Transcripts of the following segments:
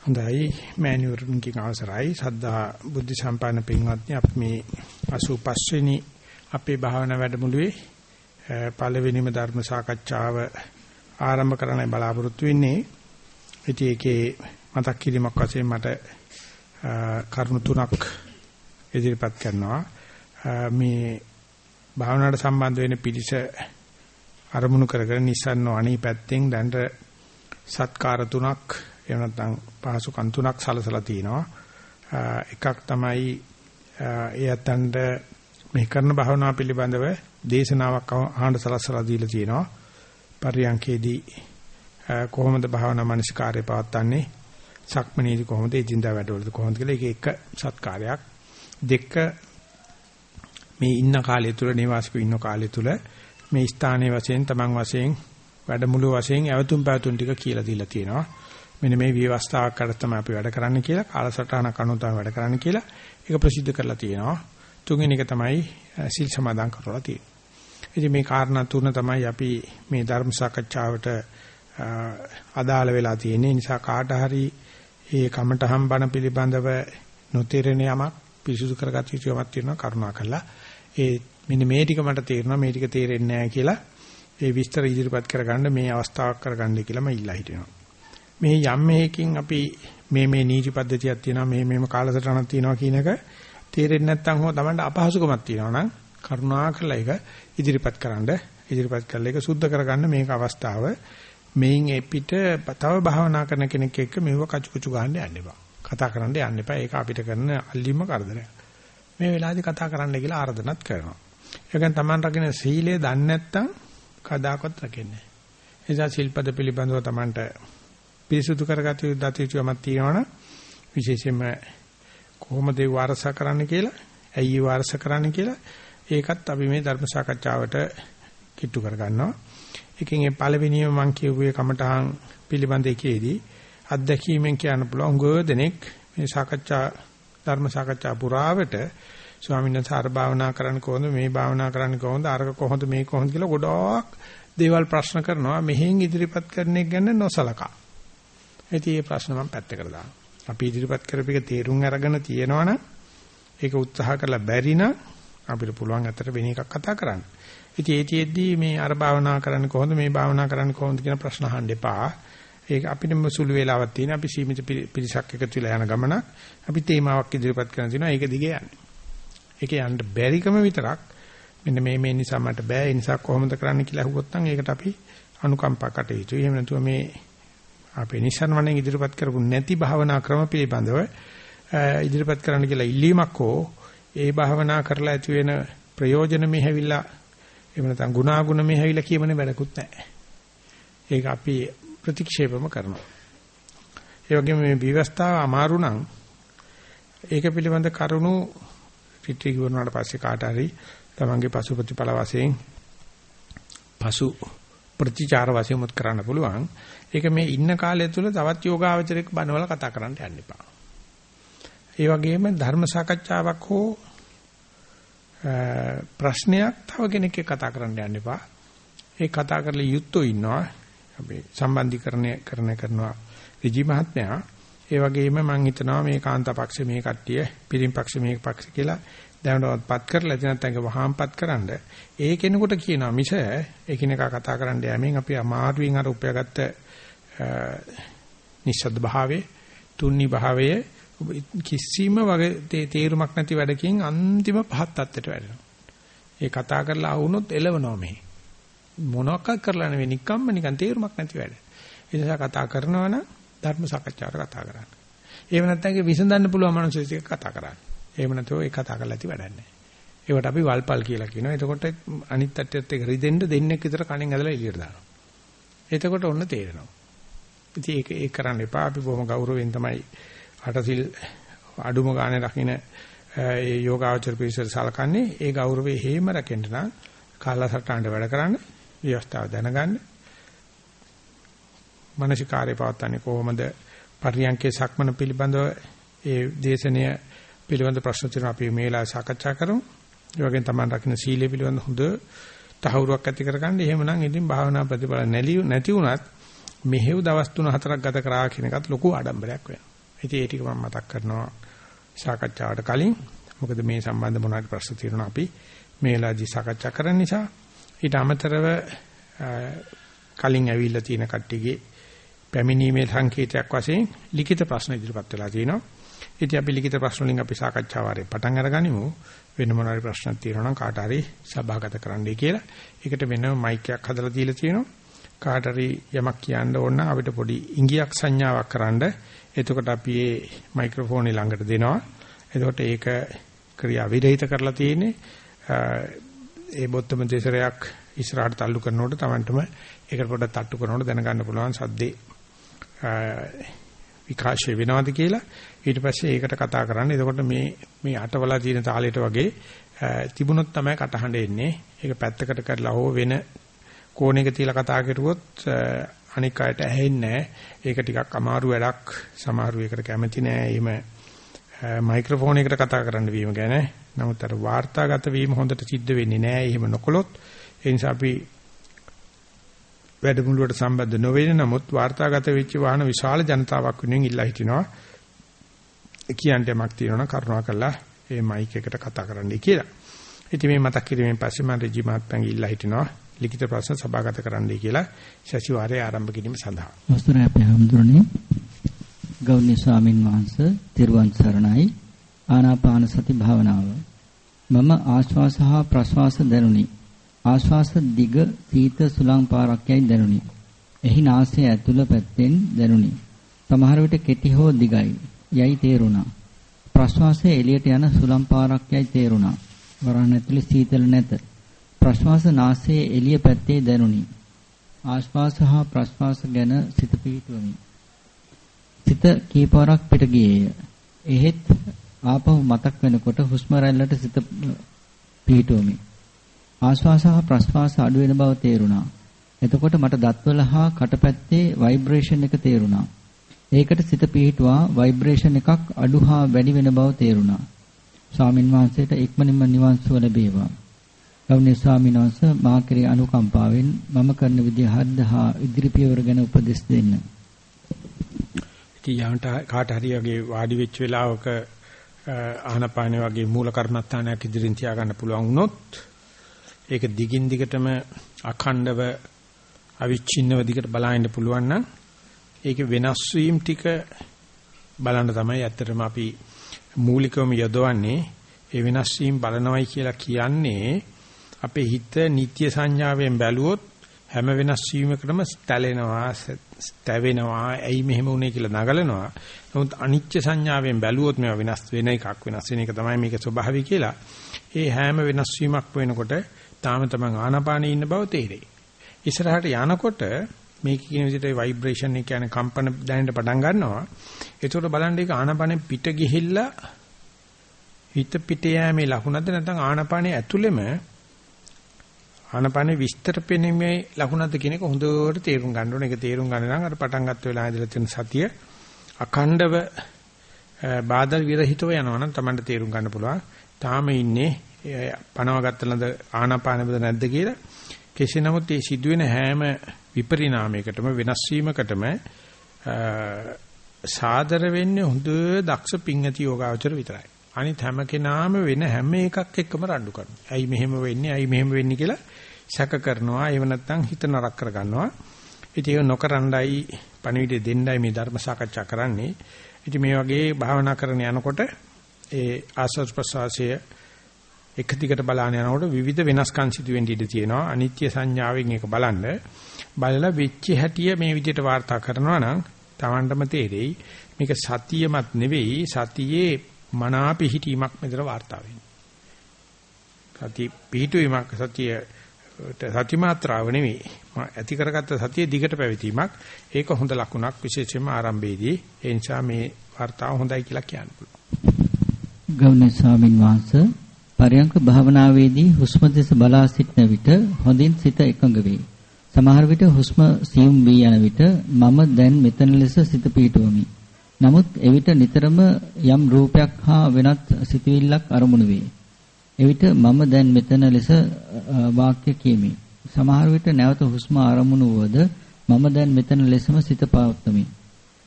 හොඳයි මෑණිවරුන්ගේ අවසරයි සද්ධා බුද්ධ සම්පන්න පින්වත්නි අපි මේ 85 වෙනි අපේ භාවනා වැඩමුළුවේ පළවෙනිම ධර්ම සාකච්ඡාව ආරම්භ කරන්න බලාපොරොත්තු වෙන්නේ. ඉතින් ඒකේ මතක් කිරීමක් වශයෙන් මට කරුණු තුනක් ඉදිරිපත් කරනවා. මේ භාවනාවට සම්බන්ධ වෙන පිළිස අරමුණු කරගෙන නිසන්න අණී පැත්තෙන් දැන්ට සත්කාර තුනක් එහෙම නැත්නම් පහසුකම් තුනක් සලසලා තිනවා. එකක් තමයි ඒ අතන්ට මේ කරන භාවනාව පිළිබඳව දේශනාවක් අහන්න සලසලා දීලා තියෙනවා. පරියන්කේදී කොහොමද භාවනා මනස්කාරය පවත්න්නේ? සක්මනේදී කොහොමද එදින්දා වැඩවලද කොහොමද කියලා ඒක එක සත්කාරයක්. දෙක මේ ඉන්න කාලය තුල නිවාසිකව ඉන්න කාලය තුල මේ ස්ථානයේ වශයෙන් තමන් වශයෙන් වැඩමුළු වශයෙන් ඇවතුම් පැවතුම් ටික කියලා දීලා තියෙනවා. මෙන්න මේ විවස්ථාවක් කර තමයි අපි වැඩ කරන්න කියලා කාලසටහනක් අනුව තමයි වැඩ කරන්න කියලා ඒක ප්‍රසිද්ධ කරලා තියෙනවා. තුන්වෙනි එක තමයි සිල් සමාදන් කරලා තියෙන්නේ. ඉතින් මේ කාරණා තුන තමයි අපි මේ ධර්ම සාකච්ඡාවට අදාළ වෙලා තියෙන්නේ. නිසා කාට හරි මේ කමඨහම් බණ පිළිබඳව නොතේරෙන යමක් පිරිසුදු කරගත යුතු යමක් තියෙනවා කරුණා කළා. ඒ මෙන්න මේ ටික මට තේරෙනවා මේ ටික තේරෙන්නේ නැහැ කියලා ඒ විස්තර ඉදිරිපත් කරගන්න මේ අවස්ථාවක් කරගන්න කියලා මම ඉල්ලා හිටිනවා. මේ යම් මේකින් අපි මේ මේ නීති පද්ධතියක් තියෙනවා මේ මේම කාලසටහනක් තියෙනවා කියන එක තේරෙන්නේ නැත්නම් හෝ Tamanට අපහසුකමක් තියෙනවා නම් කරුණාකරලා ඒක ඉදිරිපත් කරන්න ඉදිරිපත් කරලා ඒක සුද්ධ කරගන්න මේක අවස්ථාව. මේන් ඒ පිට තව භාවනා කරන කෙනෙක් එක්ක මෙව කචු කුචු ගහන්න යන්න එපා. කතා කරන්න යන්න එපා. ඒක අපිට කරන අල්ලිම කරදරයක්. මේ වෙලාවේදී කතා කරන්න කියලා ආරාධනාත් කරනවා. ඒකෙන් Taman රකින්න සීලය දන්නේ නැත්නම් කදාකවත් රකින්නේ නැහැ. එනිසා සිල්පද පිළිබඳව Tamanට පිරිසුදු කරගත යුතු දතියුමක් තියෙනවනම් විශේෂයෙන්ම කොහොමද ඒ වාරස කරන්න කියලා, ඇයි ඒ වාරස කරන්න කියලා ඒකත් අපි මේ ධර්ම සාකච්ඡාවට කිට්ටු කරගන්නවා. එකකින් ඒ පළවෙනියම මම කියුවේ කමඨහන් පිළිබඳ එකේදී අත්දැකීමෙන් කියන්න පුළුවන් ගොඩනෙක් මේ සාකච්ඡා ධර්ම සාකච්ඡා පුරාවට ස්වාමීන් වහන්සේ ආර භාවනා කරන්න කොහොමද මේ භාවනා කරන්න කොහොමද අරක කොහොමද මේ කොහොමද කියලා ගොඩාක් දේවල් ප්‍රශ්න කරනවා මෙහෙන් ඉදිරිපත් කරන එක ගැන නොසලකා. ඉතින් මේ ප්‍රශ්න මම පැත්තකට දානවා. අපි ඉදිරිපත් කරපේක තේරුම් අරගෙන තියෙනවනම් ඒක උත්සාහ කරලා බැරි නම් අපිට පුළුවන් අතර වෙන එකක් කතා කරන්න. ඉතින් ඒතිෙද්දී මේ අර භාවනා කරන්න කොහොමද මේ භාවනා කරන්න කොහොමද කියන ප්‍රශ්න අහන්න එපා. ඒක අපිට සුළු වේලාවක් තියෙන අපි සීමිත පිරිසක් එකතු වෙලා යන ගමන අපි තේමාවක් ඉදිරිපත් කරන තියෙනවා ඒක දිගේ යන්නේ. ඒක යන්න බැරිකම විතරක් මෙන්න මේ මේ නිසා මට බෑ ඒ නිසා කොහොමද කරන්න කියලා අහුවොත් නම් ඒකට අපි අනුකම්පා කටයුතු. එහෙම නැතුව මේ අපේ නිසන්වණෙන් ඉදිරිපත් කරපු නැති භාවනා ක්‍රම පිළිබඳව ඉදිරිපත් කරන්න කියලා ඉල්ලීමක් හෝ ඒ භාවනා කරලා ඇති වෙන ප්‍රයෝජන මෙහෙවිලා එහෙම නැත්නම් ගුණාගුණ මෙහෙවිලා කියමනේ වැඩකුත් නැහැ. ඒක අපි ප්‍රතික්ෂේපම කරනවා. ඒ වගේම මේ විවස්ථාව අමාරු නම් ඒක පිළිබඳ කරුණු පිටි ගුණාට පස්සේ කාට හරි තමන්ගේ පසු ප්‍රතිපල වශයෙන් පසු ප්‍රතිචාර වශයෙන් මුත් කරන්න පුළුවන්. ඒක මේ ඉන්න කාලය තුල තවත් යෝගාවචරයක බනවල කතා කරන්න යන්න එපා. ඒ වගේම ධර්ම සාකච්ඡාවක් හෝ ප්‍රශ්නයක් තව කෙනෙක් එක්ක කතා කරන්න යන්න එපා. ඒ කතා කරලා යුත්තෝ ඉන්නවා. අපි සම්බන්ධීකරණය කරන කරනවා විජි මහත්මයා. ඒ වගේම මම හිතනවා මේ කාන්තාපක්ෂ මේ කට්ටිය පිරිම්පක්ෂ මේ පක්ෂ කියලා දැනටවත් කරලා නැත්නම් ඒක වහාම්පත් කරන්න ඒ කෙනෙකුට කියනවා මිස එකිනෙකා කතා කරන්න යෑමෙන් අපි අමාරුවෙන් අර උපයාගත්ත නිශ්ශබ්ද භාවයේ තුන්නි භාවයේ කිසිම වගේ තේරුමක් නැති වැඩකින් අන්තිම පහත් තත්ත්වයට වැටෙනවා. ඒ කතා කරලා ආවුනොත් එලවනවා මෙහි. මොනවාක් කරලා නෙවෙයි නිකම්ම නිකන් තේරුමක් නැති වැඩ. ඒ නිසා කතා කරනවා නම් ධර්ම සාකච්ඡාවට කතා කරන්න. එහෙම නැත්නම් ඒක විසඳන්න පුළුවන් මනුස්සයෙක් එක්ක කතා කරන්න. එහෙම නැත්නම් ඒ කතා කරලා ඇති වැඩක් නැහැ. ඒවට අපි වල්පල් කියලා කියනවා. එතකොට අනිත් පැත්තට ඒක රිදෙන්න දෙන්නෙක් විතර කණෙන් ඇදලා එළියට දානවා. එතකොට ඔන්න තේරෙනවා. ඉතින් ඒක ඒක කරන්න එපා. අපි බොහොම ගෞරවයෙන් තමයි අටසිල් අඩුම ගානේ රකින්න ඒ යෝගාචර පිරිසට සලකන්නේ. ඒ ගෞරවය හේම රැකෙන්න නම් කාලසටහනට වැඩ කරන්න, ව්‍යවස්ථාව දැනගන්න. මානසිකාරය පවත්න්නේ කොහොමද? පරියන්කේ සක්මන පිළිබඳව ඒ දේශනය පිළිබඳ ප්‍රශ්න තියෙනවා අපි මේලා සාකච්ඡා කරමු. ඒ වගේම තමයි රකින්න සීලය පිළිබඳ හොඳ තහවුරුවක් ඇති කරගන්න. එහෙමනම් ඉතින් භාවනා ප්‍රතිඵල නැති වුණත් මෙහෙව් දවස් 3-4ක් ගත කරා කියන එකත් ලොකු ආඩම්බරයක් වෙනවා. ඉතින් ඒ ටික මම මතක් කරනවා සාකච්ඡාවට කලින්. මොකද මේ සම්බන්ධ මොනවාරි ප්‍රශ්න තියෙනවා අපි මේ වෙලාවේදී සාකච්ඡා කරන්න නිසා ඊට අමතරව කලින් ඇවිල්ලා තියෙන කට්ටියගේ පැමිණීමේ සංකේතයක් වශයෙන් ලිඛිත ප්‍රශ්න ඉදිරිපත් වෙලා තිනවා. ඉතින් අපි ලිඛිත ප්‍රශ්න වලින් අපි සාකච්ඡා වාරේ පටන් අරගනිමු. වෙන මොනවාරි ප්‍රශ්නක් තියෙනවා නම් කාට හරි සභාගත කරන්නයි කියලා. ඒකට වෙනම මයික් එකක් හදලා දීලා තියෙනවා. කාට හරි යමක් කියන්න ඕන නම් අපිට පොඩි ඉංගියක් සංඥාවක් කරන්න. එතකොට අපි මේ මයික්‍රොෆෝනේ ළඟට දෙනවා. එතකොට ඒක ක්‍රියා විරහිත කරලා තියෙන්නේ. ඒ බොත්තම දෙසරයක් ඉස්සරහට තල්ලු කරනකොට Tamanටම ඒකට පොඩ්ඩක් තට්ටු කරනකොට දැනගන්න පුළුවන් සද්දේ විකාශය වෙනවද කියලා ඊට පස්සේ ඒකට කතා කරන්න. එතකොට මේ මේ අටවලා තියෙන තාලෙට වගේ තිබුණොත් තමයි කටහඬ එන්නේ. ඒක පැත්තකට කරලා හෝ වෙන කෝණයක තියලා කතා කරුවොත් අනික් අයට ඇහෙන්නේ ඒක ටිකක් අමාරු වැඩක්. සමහරු ඒකට කැමති නෑ. එහෙම මයික්‍රොෆෝන් එකට කතා කරන්න වීම ගැන. නමුත් අර වාර්තාගත වීම හොඳට සිද්ධ වෙන්නේ නෑ. එහෙම නොකළොත් ඒ නිසා අපි වැඩමුළුවට සම්බන්ධ නොවෙන නමුත් වාර්තාගත වෙච්ච වාහන විශාල ජනතාවක් වෙනුවෙන් ඉල්ලා හිටිනවා. කියන්න යමක් තියෙනවා කරුණා කළා මේ මයික් එකට කතා කරන්නයි කියලා. ඉතින් මේ මතක් කිරීමෙන් පස්සේ මම රජි මහත්මයාගෙන් ඉල්ලා හිටිනවා ලිඛිත ප්‍රශ්න සභාගත කරන්නයි කියලා සතිವಾರයේ ආරම්භ කිරීම සඳහා. වස්තුරේ අපේ හැමදෙරණේ ගෞරවනීය ස්වාමින් වහන්සේ තිරුවන් සරණයි ආනාපාන සති භාවනාව. මම ආශ්වාස හා ප්‍රශ්වාස දැනුනි. ආශ්වාස දිග සීත සුළං පාරක් යයි දැනුනි. එහි නාසය ඇතුළ පැත්තෙන් දැනුනි. සමහර විට කෙටි හෝ දිගයි. යයි තේරුණා. ප්‍රශ්වාසය එළියට යන සුළං පාරක් යයි තේරුණා. වරහන් ඇතුලේ සීතල නැත. ප්‍රශ්වාස නාසයේ එළිය පැත්තේ දැනුනි. ආශ්වාස හා ප්‍රශ්වාස ගැන සිත පිහිටුවමි. සිත කීපාරක් පිට ගියේය. එහෙත් ආපහු මතක් වෙනකොට හුස්ම රැල්ලට සිත පිහිටුවමි. ආශ්වාස හා ප්‍රශ්වාස අඩු වෙන බව තේරුණා. එතකොට මට දත්වල හා කටපැත්තේ ভাইබ්‍රේෂන් එක තේරුණා. ඒකට සිත පිහිටුවා ভাইබ්‍රේෂන් එකක් අඩු හා වැඩි වෙන බව තේරුණා. ස්වාමින්වහන්සේට ඉක්මනින්ම නිවන් සුව ලැබේවා. ගෞරවනීය ස්වාමීන් වහන්සේ මා කෙරේ අනුකම්පාවෙන් මම කරන විදිහ හරිද හා ඉදිරි පියවර ගැන උපදෙස් දෙන්න. ඉතින් කාට හරි වගේ වාඩි වෙච්ච වෙලාවක ආහනපානේ වගේ මූල කර්මස්ථානයක් ඉදිරින් තියාගන්න පුළුවන් වුණොත් ඒක දිගින් දිගටම අඛණ්ඩව අවිච්ඡින්නව දිගට බලන්න පුළුවන් නම් ඒකේ වෙනස් වීම ටික බලන්න තමයි ඇත්තටම අපි මූලිකවම යොදවන්නේ ඒ වෙනස් වීම බලනවයි කියලා කියන්නේ අපේ හිත නිත්‍ය සංඥාවෙන් බැලුවොත් හැම වෙනස් වීමකටම ස්තැලෙනවා ස්තැවෙනවා ඇයි මෙහෙම වුනේ කියලා නගලනවා නමුත් අනිත්‍ය සංඥාවෙන් බැලුවොත් මේවා වෙනස් වෙන එකක් වෙනස් වෙන එක තමයි මේක ස්වභාවය කියලා ඒ හැම වෙනස් වීමක් වෙනකොට තාම තමන් ආනාපානයේ ඉන්න බව තේරෙයි. ඉස්සරහට යනකොට මේක කියන විදිහට ভাইබ්‍රේෂන් එක කියන්නේ කම්පන දැනෙන්න පටන් ගන්නවා. ඒකට බලන්න ඒක ආනාපානෙ පිට ගිහිල්ලා හිත පිට යෑමේ ලකුණක්ද නැත්නම් ආනාපානෙ ඇතුළෙම ආනාපානෙ විස්තර පෙනීමේ ලකුණක්ද කියන එක හොඳට තේරුම් ගන්න ඕනේ. ඒක තේරුම් ගන්න නම් අර පටන් ගත්ත වෙලාවේ ඉඳලා තියෙන සතිය අඛණ්ඩව බාධා විරහිතව යනවා නම් Tamanට තේරුම් ගන්න පුළුවන්. තාම ඉන්නේ පනවගත්ත ලද ආනාපානෙද නැද්ද කියලා කෙසේ නමුත් මේ සිදුවෙන හැම විපරිණාමයකටම වෙනස් වීමකටම සාදර වෙන්නේ හොඳ දක්ෂ පිංගති යෝගාවචර විතරයි. අනිත් හැම කෙනාම වෙන හැම එකක් එක්කම රණ්ඩු කරනවා. ඇයි මෙහෙම වෙන්නේ? ඇයි මෙහෙම වෙන්නේ කියලා සැක කරනවා. ඒව නැත්තම් හිත නරක කර ගන්නවා. ඉතින් ඒක නොකරණ්ඩයි පණිවිඩය දෙන්නයි මේ ධර්ම සාකච්ඡා කරන්නේ. ඉතින් මේ වගේ භාවනා කරන යනකොට ඒ ආස්වාද ප්‍රසවාසයේ එක දිගට බලාන යනකොට විවිධ වෙනස්කම් සිදු වෙන්න ඉඩ තියෙනවා. අනිත්‍ය සංඥාවෙන් ඒක බලන්න. බලලා වෙච්ච හැටිය මේ විදිහට වාර්තා කරනවා නම් Tamandම තේරෙයි. මේක සතියමත් නෙවෙයි සතියේ මනා පිහිටීමක් මෙතන වාර්තා වෙන්නේ. සතිය පිහිටීමක් සතිය සති මාත්‍රාව නෙවෙයි. ඇති කරගත්ත සතිය දිගට පැවතීමක්. ඒක හොඳ ලකුණක් විශේෂයෙන්ම ආරම්භයේදී. ඒ නිසා මේ වார்த்தාව හොඳයි කියලා කියන්න පුළුවන්. ගෞණ්‍ය ස්වාමින් වහන්සේ පරයන්ක භාවනාවේදී හුස්ම දෙස බලා සිටන විට හොඳින් සිත එකඟ වේ. සමහර විට හුස්ම සියුම් වී යන විට මම දැන් මෙතන ලෙස සිත පිහිටුවමි. නමුත් එවිට නිතරම යම් රූපයක් හා වෙනත් සිතුවිල්ලක් අරමුණු වේ. එවිට මම දැන් මෙතන ලෙස වාක්‍ය කියමි. සමහර විට නැවත හුස්ම ආරමුණු වුවද මම දැන් මෙතන ලෙසම සිත පවත්වමි.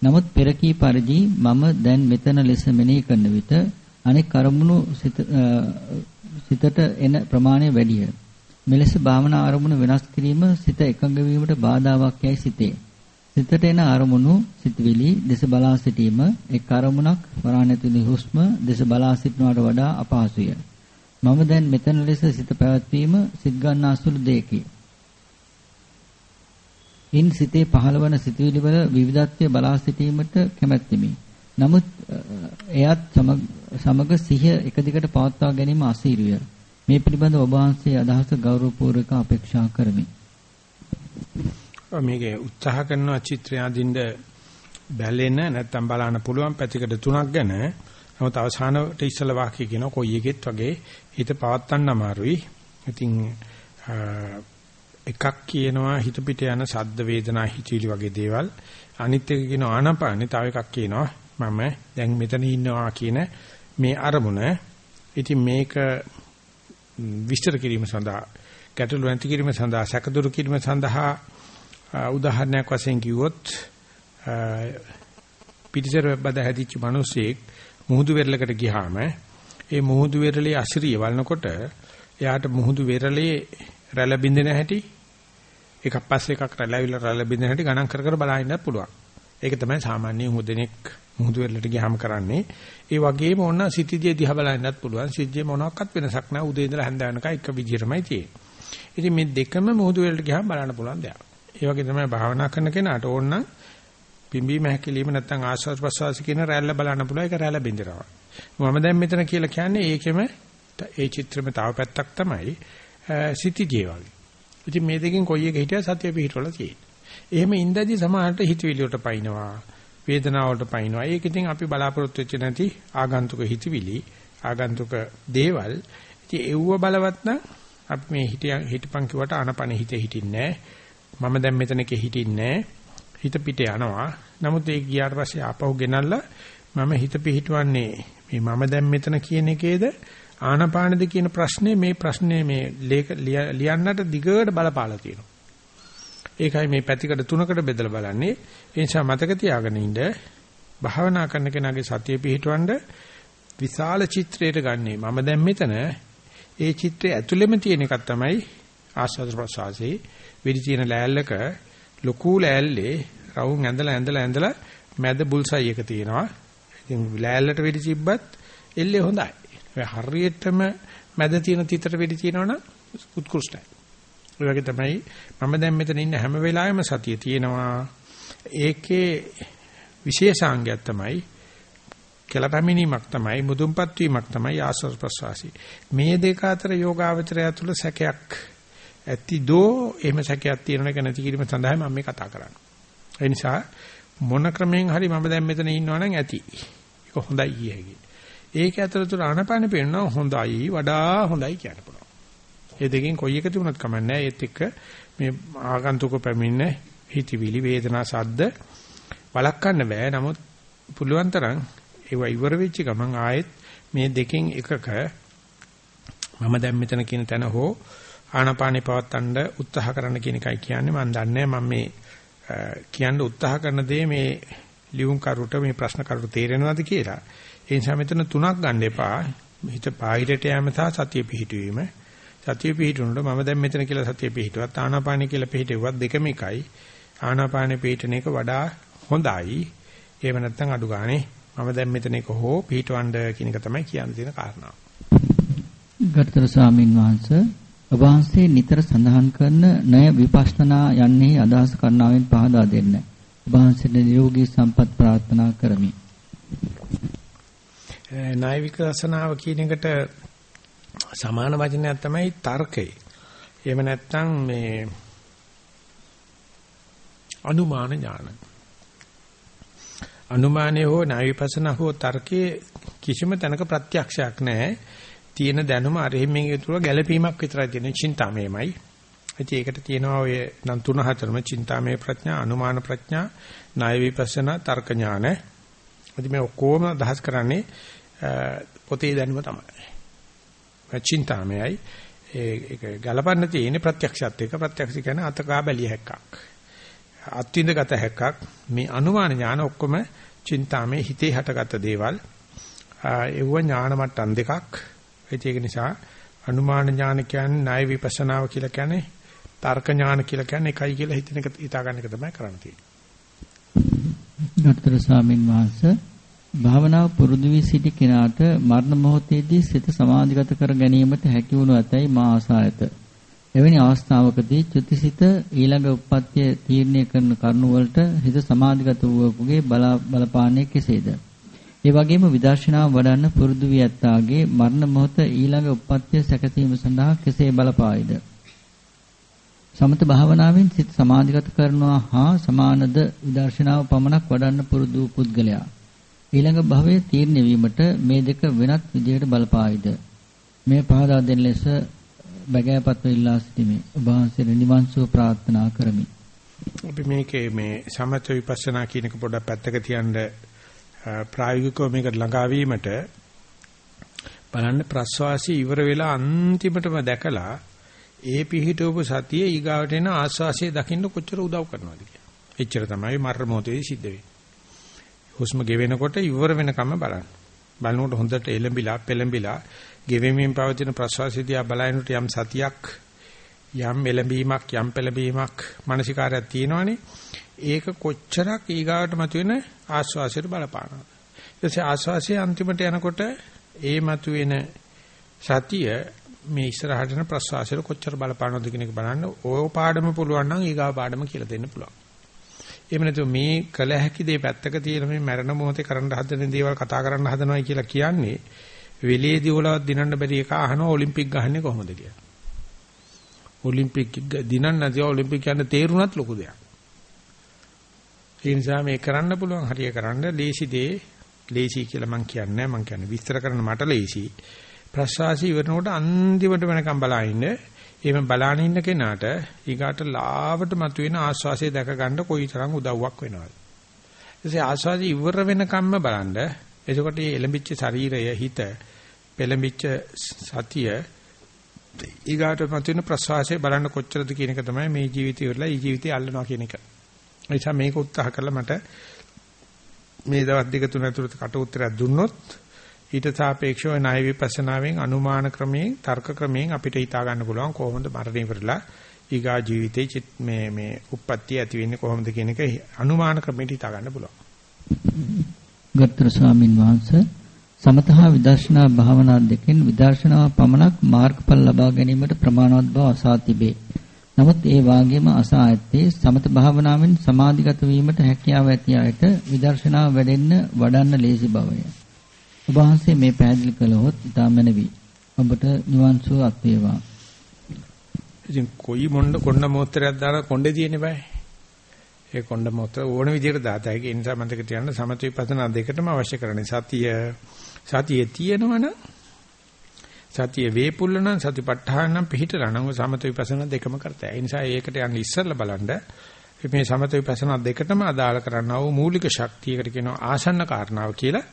නමුත් පෙර කී පරිදි මම දැන් මෙතන ලෙස මෙනෙහි කරන විට අනෙක් අරමුණු සිතට එන ප්‍රමාණය වැඩිය. මෙලෙස භාවනා අරමුණු වෙනස් කිරීම සිත එකඟ වීමට බාධාවක් යයි සිතේ. සිතට එන අරමුණු සිතවිලි දෙස බලා සිටීම එක් අරමුණක් වරාණැතුලි හුස්ම දෙස බලා සිටනවට වඩා අපහසුය. මම දැන් මෙතන ලෙස සිත පැවැත්වීම සිත් ගන්නා සුළු දෙයකි. ඉන් සිතේ පහළවන සිතුවිලි වල විවිධත්වය බලා සිටීමට කැමැත්තෙමි. නමුත් එයත් සමග සිහිය එක දිගට පවත්වා ගැනීම අසීරුය. මේ පිළිබඳව ඔබ වහන්සේ අදහස ගෞරවපූර්වක අපේක්ෂා කරමි. මේකේ උත්සාහ කරන චිත්‍රය අදින්න බැලෙන නැත්තම් බලන්න පුළුවන් පැතිකඩ තුනක් ගැන නමුත් අවසානට ඉස්සල වාක්‍ය කියන කොයි එකෙත් වගේ හිත පවත්තන්න අමාරුයි. ඉතින් එකක් කියනවා හිත පිට යන සද්ද වේදනා හිචිලි වගේ දේවල්. අනිත් එක කියනවා ආනාපානෙ තව එකක් කියනවා මම දැන් මෙතන ඉන්නවා කියන මේ අරමුණ. ඉතින් මේක විස්තර කිරීම සඳහා ගැටළු නැති කිරීම සඳහා සැකදුරු කිරීම සඳහා උදාහරණයක් වශයෙන් කිව්වොත් පිටිසර බද හැදිච්ච මිනිසෙක් මුහුදු වෙරළකට ගියාම ඒ මුහුදු වෙරළේ අසිරිය වළනකොට එයාට මුහුදු වෙරළේ රැළ බින්දෙන හැටි එකක් පස්සේ එකක් රැළවිල රැළ බින්දෙන හැටි ගණන් කර කර බලන්න පුළුවන්. ඒක තමයි සාමාන්‍ය හුදෙනෙක් මුහුදු වෙරළට ගියාම කරන්නේ. ඒ වගේම ඕන සිටිදිය දිහා බලන්නත් පුළුවන්. සිද්ධියේ මොනවාක්වත් වෙනසක් නැහැ. උදේ ඉඳලා හැන්ද වෙනකන් එක විදිහටමයි තියෙන්නේ. ඉතින් මේ දෙකම මුහුදු වෙරළට ගියාම බලන්න පුළුවන් දෙයක්. ඒ වගේ තමයි භාවනා කරන කෙනාට ඕන නම් පිම්බීම හැකිලිම නැත්නම් ආස්වාද ප්‍රසවාස කියන රැල්ල බලන්න පුළුවන් ඒක රැල්ල බින්දරවා. මම දැන් මෙතන කියලා කියන්නේ ඒකෙම ඒ චිත්‍රෙම තව පැත්තක් තමයි සිටිජේ වගේ. ඉතින් මේ දෙකෙන් කොයි එක හිටියත් සතිය පිහිටවල තියෙන්නේ. එහෙම ඉඳදී සමහරට හිතවිලි වලට පයින්නවා. වේදනාව වලට පයින්නවා. ඒක ඉතින් අපි බලාපොරොත්තු වෙච්ච නැති ආගන්තුක හිතවිලි, ආගන්තුක දේවල්. ඉතින් එව්ව බලවත් නම් අපි මේ හිටිය හිටපන් කිව්වට ආනපන හිතේ හිටින්නේ නැහැ. මම දැන් මෙතනක හිටින්නේ නැහැ. හිත පිට යනවා. නමුත් ඒ ගියාට පස්සේ ආපහු ගෙනල්ලා මම හිත පිහිටවන්නේ මේ මම දැන් මෙතන කියන එකේද ආනපානද කියන ප්‍රශ්නේ මේ ප්‍රශ්නේ මේ ලියන්නට දිගට බලපාලා තියෙනවා. ඒකයි මේ පැතිකඩ තුනකට බෙදලා බලන්නේ. ඒ නිසා මතක තියාගෙන ඉන්න භාවනා කරන කෙනාගේ සතිය පිහිටවන්න විශාල චිත්‍රයට ගන්නේ මම දැන් මෙතන ඒ චිත්‍රයේ ඇතුළෙම තියෙන එකක් තමයි ආස්වාද ප්‍රසආසී විදි තියෙන ලෑල්ලක ලොකු ලෑල්ලේ රවුම් ඇඳලා ඇඳලා ඇඳලා මැද බුල්සයි එක තියෙනවා. ඉතින් ලෑල්ලට වෙඩි තිබ්බත් එල්ලේ හොඳයි. හරියටම මැද තියෙන තිතට වෙඩි තියෙනවනම් උත්කෘෂ්ටයි. ඒ වගේ තමයි මම දැන් මෙතන ඉන්න හැම වෙලාවෙම සතිය තියෙනවා. ඒකේ විශේෂාංගයක් තමයි කෙලපැමිනීමක් තමයි මුදුන්පත් වීමක් තමයි ආස්වාද ප්‍රසවාසී. මේ දෙක අතර යෝගාවචරය තුළ සැකයක් ඇති දෝ එහෙම සැකයක් තියෙන එක නැති කිරීම සඳහා මම මේ කතා කරන්නේ. ඒ නිසා මොන ක්‍රමයෙන් හරි මම දැන් මෙතන ඉන්නවනම් ඇති. ඒක හොඳයි කියයි. ඒක ඇතුළත ආනපාන පේනවා හොඳයි වඩා හොඳයි කියන්න පුළුවන්. ඒ දෙකෙන් කොයි එක තිබුණත් කමන්නේ ඒත් එක්ක මේ ආගන්තුක පැමිණ හිතවිලි වේදනා සද්ද වළක්වන්න බෑ. නමුත් පුළුවන් තරම් ඒවා ඉවර වෙච්ච ගමන් ආයෙත් මේ දෙකෙන් එකක මම දැන් මෙතන කියන තැන හෝ ආනාපානේ පවත්තන්න උත්සාහ කරන්න කියන එකයි කියන්නේ මම දන්නේ මම මේ කියන්න උත්සාහ කරන දේ මේ ලියුම් කරුට මේ ප්‍රශ්න කරුට තේරෙනවද කියලා. ඒ නිසා මෙතන තුනක් ගන්න එපා. හිත පාහිරට යෑම සහ සතිය පිහිටවීම. සතිය පිහිටුනොත් මම දැන් මෙතන කියලා සතිය පිහිටුවත් ආනාපානේ කියලා පිහිටුවත් දෙකම එකයි. ආනාපානේ පිහිටන එක වඩා හොඳයි. එහෙම නැත්නම් අඩු ගානේ මම දැන් මෙතන එක හෝ පිහිටවන්න කියන එක තමයි කියන්න තියෙන කාරණාව. ගරුතර ස්වාමින් වහන්සේ ඔබ වහන්සේ නිතර සඳහන් කරන ණය විපස්සනා යන්නේ අදහස් කරනාවෙන් පහදා දෙන්න. ඔබ වහන්සේට නිරෝගී සම්පත් ප්‍රාර්ථනා කරමි. ණය විපස්සනාව කියන එකට සමාන වචනයක් තමයි තර්කය. එහෙම නැත්නම් මේ අනුමාන ඥාන. අනුමානයේ හෝ ණය විපස්සනා හෝ තර්කයේ කිසිම තැනක ප්‍රත්‍යක්ෂයක් නැහැ. තියෙන දැනුම අරෙහිමින් යුතුව ගැළපීමක් විතරයි තියෙන චින්තාමයමයි. ඉතින් ඒකට තියෙනවා ඔය නම් තුන හතරම චින්තාමය ප්‍රඥා, අනුමාන ප්‍රඥා, ණය විපස්සනා, තර්ක ඥාන. ඉතින් මේ ඔක්කොම අදහස් කරන්නේ පොතේ දැනුම තමයි. චින්තාමයයි ඒක ගලපන්න තියෙන්නේ ප්‍රත්‍යක්ෂات එක ප්‍රත්‍යක්ෂ කියන්නේ අතකා බැලිය හැක්කක්. අත්විඳගත හැක්කක් මේ අනුමාන ඥාන ඔක්කොම චින්තාමේ හිතේ හටගත් දේවල් ඒව ඥාන මට්ටම් දෙකක් ඒක නිසා අනුමාන ඥාන කියන්නේ ණය විපස්සනාව කියලා කියන්නේ තර්ක ඥාන කියලා කියන්නේ එකයි කියලා හිතන එක හිතා ගන්න එක තමයි කරන්න තියෙන්නේ. ගරුතර ස්වාමින් වහන්සේ භාවනාව පුරුදු වී සිටි කෙනාට මරණ මොහොතේදී සිත සමාධිගත කර ගැනීමට හැකි වුණු ඇතැයි මා ආසා ඇත. එවැනි අවස්ථාවකදී චුතිසිත ඊළඟ උප්පත්තිය තීරණය කරන කරුණු වලට හිත සමාධිගත වූවකුගේ බලපාන්නේ කෙසේද? ඒ වගේම විදර්ශනාව වඩන්න පුරුදු වී ඇත්තාගේ මරණ මොහොත ඊළඟ උප්පත්තිය සැකසීම සඳහා කෙසේ බලපායිද? සමත භාවනාවෙන් සිත සමාධිගත කරනවා හා සමානද විදර්ශනාව පමණක් වඩන්න පුරුදු පුද්ගලයා. ඊළඟ භවයේ තීරණය වීමට මේ දෙක වෙනත් විදිහට බලපායිද? මේ පහදා දෙන ලෙස බගෑපත්ව ඉල්ලා සිටිමි. ඔබ වහන්සේට නිවන් සුව ප්‍රාර්ථනා කරමි. අපි මේකේ මේ සමත විපස්සනා කියන එක පොඩ්ඩක් පැත්තක තියන්න ප්‍රායෝගිකව මේකට ළඟා වීමට බලන්න ප්‍රස්වාසී ඉවර වෙලා අන්තිමටම දැකලා ඒ පිහිටවපු සතිය ඊගාවට එන ආස්වාසිය දකින්න කොච්චර උදව් කරනවද කියලා. එච්චර තමයි මරණ මොහොතේදී සිද්ධ වෙන්නේ. හුස්ම ගෙවෙනකොට ඉවර වෙනකම බලන්න. බලනකොට හොඳට එලඹිලා පෙලඹිලා ගෙවෙමින් පවතින ප්‍රසවාසයේදී බලනකොට යම් සතියක් යම් එලඹීමක් යම් පෙලඹීමක් මානසිකාරයක් තියෙනවනේ. ඒක කොච්චරක් ඊගාවට මතුවෙන ආස්වාසයට බලපානවද? ඊටසේ ආස්වාසයේ අන්තිමට යනකොට ඒ මතුවෙන සතිය මේ ඉස්සරහට යන ප්‍රසවාසයට කොච්චර බලපානවද කියන එක බලන්න. ඕ පාඩම පුළුවන් නම් ඊගාව පාඩම කියලා දෙන්න පුළුවන්. එහෙම නැතු මේ කල හැකි දේ පැත්තක තියලා මේ මරණ මොහොතේ කරන්න හදන දේවල් කතා කරන්න හදනවයි කියලා කියන්නේ වෙලේදී වලවත් දිනන්න බැරි එක අහනවා ඔලිම්පික් ගහන්නේ කොහොමද කියලා. ඔලිම්පික් දිනන්න නැතිව ඔලිම්පික් යන තේරුණත් ලොකු දෙයක්. ඒ නිසා මේ කරන්න පුළුවන් හරිය කරන්න ලේසි දේ ලේසි කියලා මම කියන්නේ මම කියන්නේ විස්තර කරන්න මට ලේසි. ප්‍රසවාසී ඉවරනකොට අන්තිමට වෙනකම් බලාගෙන එහෙම බලාන ඉන්න කෙනාට ඊගාට ලාවට මතුවෙන ආස්වාසිය දැක ගන්න කොයිතරම් උදව්වක් වෙනවද. එසේ ආස්වාසිය ඉවර වෙනකම්ම බලන්න එතකොට මේ එලඹිච්ච ශරීරය හිත පෙළඹිච්ච සතිය ඊගාට මතුවෙන ප්‍රසවාසය බලන්න කොච්චරද කියන එක තමයි මේ ජීවිතය ඉවරලා ඊ ජීවිතය අල්ලනවා කියන එක. ඒ නිසා මේක උත්සාහ කරලා මට මේ දවස් දෙක තුන ඇතුළත කට උත්තරයක් දුන්නොත් ඊට සාපේක්ෂව ණය විපස්සනාවෙන් අනුමාන ක්‍රමයෙන් තර්ක ක්‍රමයෙන් අපිට හිතා ගන්න පුළුවන් කොහොමද මරණය ඉවරලා ඊගා ජීවිතේ මේ මේ උප්පත්තිය ඇති වෙන්නේ කොහොමද කියන එක අනුමාන ක්‍රමයට හිතා ගන්න පුළුවන්. ගත්තර ස්වාමින් වහන්සේ සමතහා විදර්ශනා භාවනා දෙකෙන් විදර්ශනාව පමණක් මාර්ගඵල ලබා ගැනීමට ප්‍රමාණවත් බව අසා තිබේ. නමුත් ඒ වාගේම අසා ඇත්තේ සමත භාවනාවෙන් සමාධිගත වීමට හැකියාව ඇති අයට විදර්ශනාව වැඩෙන්න වඩන්න ලේසි බවය. ඔබ වහන්සේ මේ පැහැදිලි කළහොත් ඉතාමනවි. ඔබට නිවන් සුව අත් වේවා. ඉතින් කොයි මොණ්ඩ කොණ්ඩ මොහොතරයක් දාලා කොණ්ඩේ තියෙන්නේ බෑ. ඒ කොණ්ඩ මොහොත ඕන විදිහට දාතයි. ඒ නිසා මතක තියාගන්න සමත විපස්සනා දෙකටම අවශ්‍ය කරන්නේ සතිය සතියේ තියෙනවනම් සතිය වේපුල්ල නම් සතිපට්ඨාන නම් පිහිටලා නම් සමත විපස්සනා දෙකම කරතයි. ඒ නිසා ඒකට යන්න ඉස්සෙල්ලා බලන්න මේ සමත විපස්සනා දෙකටම අදාළ කරන්නා වූ මූලික ශක්තියකට කියනවා ආසන්න කාරණාව කියලා.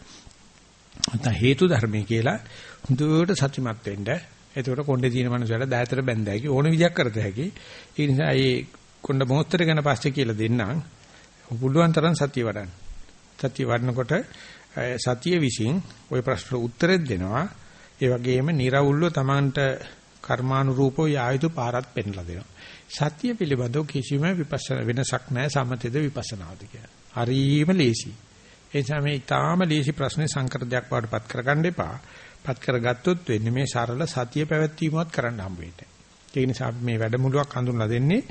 නැත්නම් හේතු ධර්මයේ කියලා හුදුවට සත්‍යමත් වෙන්න. එතකොට කොණ්ඩේ තියෙන මනුස්සයලා දෑතර බැඳ හැකි ඕන විදියක් කරත හැකි. ඒ නිසා මේ කොණ්ඩ මොහොතර ගැන පස්සේ කියලා දෙන්නම්. පුළුවන් තරම් සතිය වඩන්න. සතිය වඩනකොට සතිය විසින් ওই ප්‍රශ්න උත්තර දෙනවා. ඒ වගේම निराවුල්ව Tamanට කර්මානුරූපව යායුතු පාරක් පෙන්ලා දෙනවා. සතිය පිළිබඳව කිසිම විපස්සනා වෙනසක් නැහැ සමතේද විපස්සනාද කියන්නේ. හරීම ලේසි. ඒ නිසා මේ ඊටාම ලේසි ප්‍රශ්නේ සංකර දෙයක් වඩපත් කරගන්න එපා. පත් කරගත්තොත් වෙන්නේ මේ සරල සතිය පැවැත්වීමවත් කරන්න හම්බ වෙන්නේ. ඒ නිසා අපි මේ වැඩමුළුවක් හඳුන්ලා දෙන්නේ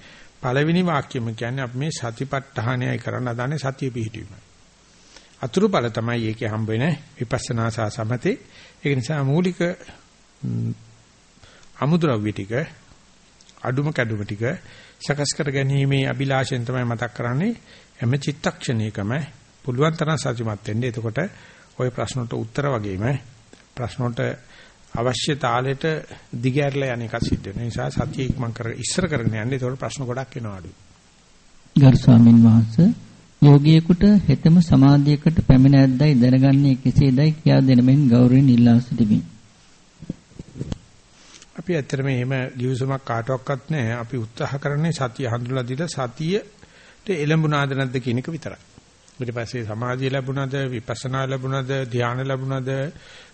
පළවෙනි වාක්‍යෙම කියන්නේ අපි මේ සතිපට්ඨානයයි කරන්න හදන්නේ සතිය පිහිටීමයි. අතුරුඵල තමයි ඒකේ හම්බ වෙන විපස්සනා සහ සමතේ. ඒක නිසා මූලික අමුද්‍රව්‍ය ටික අඩුම කැඩුම ටික සකස් කර ගැනීමේ අභිලාෂයෙන් තමයි මතක් කරන්නේ හැම චිත්තක්ෂණයකම පුළුවන් තරම් සතුටුමත් වෙන්න. එතකොට ওই ප්‍රශ්නට උත්තර වගේම ප්‍රශ්නට අවශ්‍ය තාලෙට දිගහැරලා යන එක සිද්ධ වෙන නිසා සතිය ඉක්මන් කර ඉස්සර කරගෙන යන්නේ. ඒතකොට ප්‍රශ්න ගොඩක් එනවා අඩුයි. ගරු ස්වාමින් වහන්සේ යෝගියෙකුට හෙතම සමාධියකට පැමිණ ඇද්දයි දැනගන්නේ කෙසේදයි කියා දෙන මෙන් ගෞරවයෙන් ඉල්ලා සිටිමි. අපි ඇත්තටම එහෙම givisුමක් කාටවත් නැහැ. අපි උත්සාහ කරන්නේ සතිය හඳුනලා දීලා සතිය ඒ එළඹුණාද නැද්ද කියන එක විතරයි. ඊට පස්සේ සමාධිය ලැබුණාද විපස්සනා ලැබුණාද ධ්‍යාන ලැබුණාද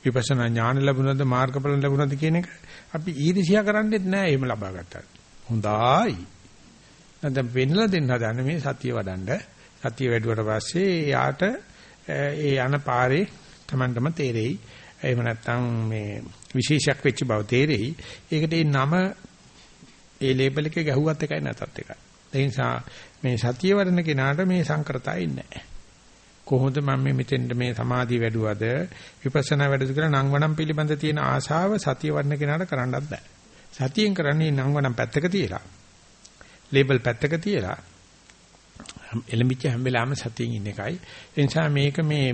විපස්සනා ඥාන ලැබුණාද මාර්ගඵල ලැබුණාද කියන එක අපි ඊර්ෂ්‍යා කරන්නේත් නෑ එහෙම ලබා ගත්තා. හොඳයි. නැත්නම් වෙන්නලා දෙන්න හදන්නේ මේ සතිය වඩන්න. සතිය වැඩුවට පස්සේ යාට ඒ යන පාරේ Tamanටම තේරෙයි. එහෙම නැත්නම් මේ විශේෂයක් වෙච්ච බව තේරෙයි. ඒකට ඒ නම ඒ ලේබල් එකේ ගැහුවත් එකයි නැතත් එකයි. ඒ නිසා මේ සතිය වඩන කෙනාට මේ සංකරතය ඉන්නේ නැහැ. කොහොමද මම මේ මෙතෙන්ට මේ සමාධිය වැඩුවද විපස්සනා වැඩුවද කියලා නංවනම් පිළිබඳ තියෙන ආශාව සතිය වඩන කෙනාට කරන්නත් බෑ. සතියෙන් කරන්නේ නංවනම් පැත්තක තියලා ලේබල් පැත්තක තියලා එලඹිච්ච හැම වෙලාවෙම සතියෙන් ඉන්න එකයි. ඒ නිසා මේක මේ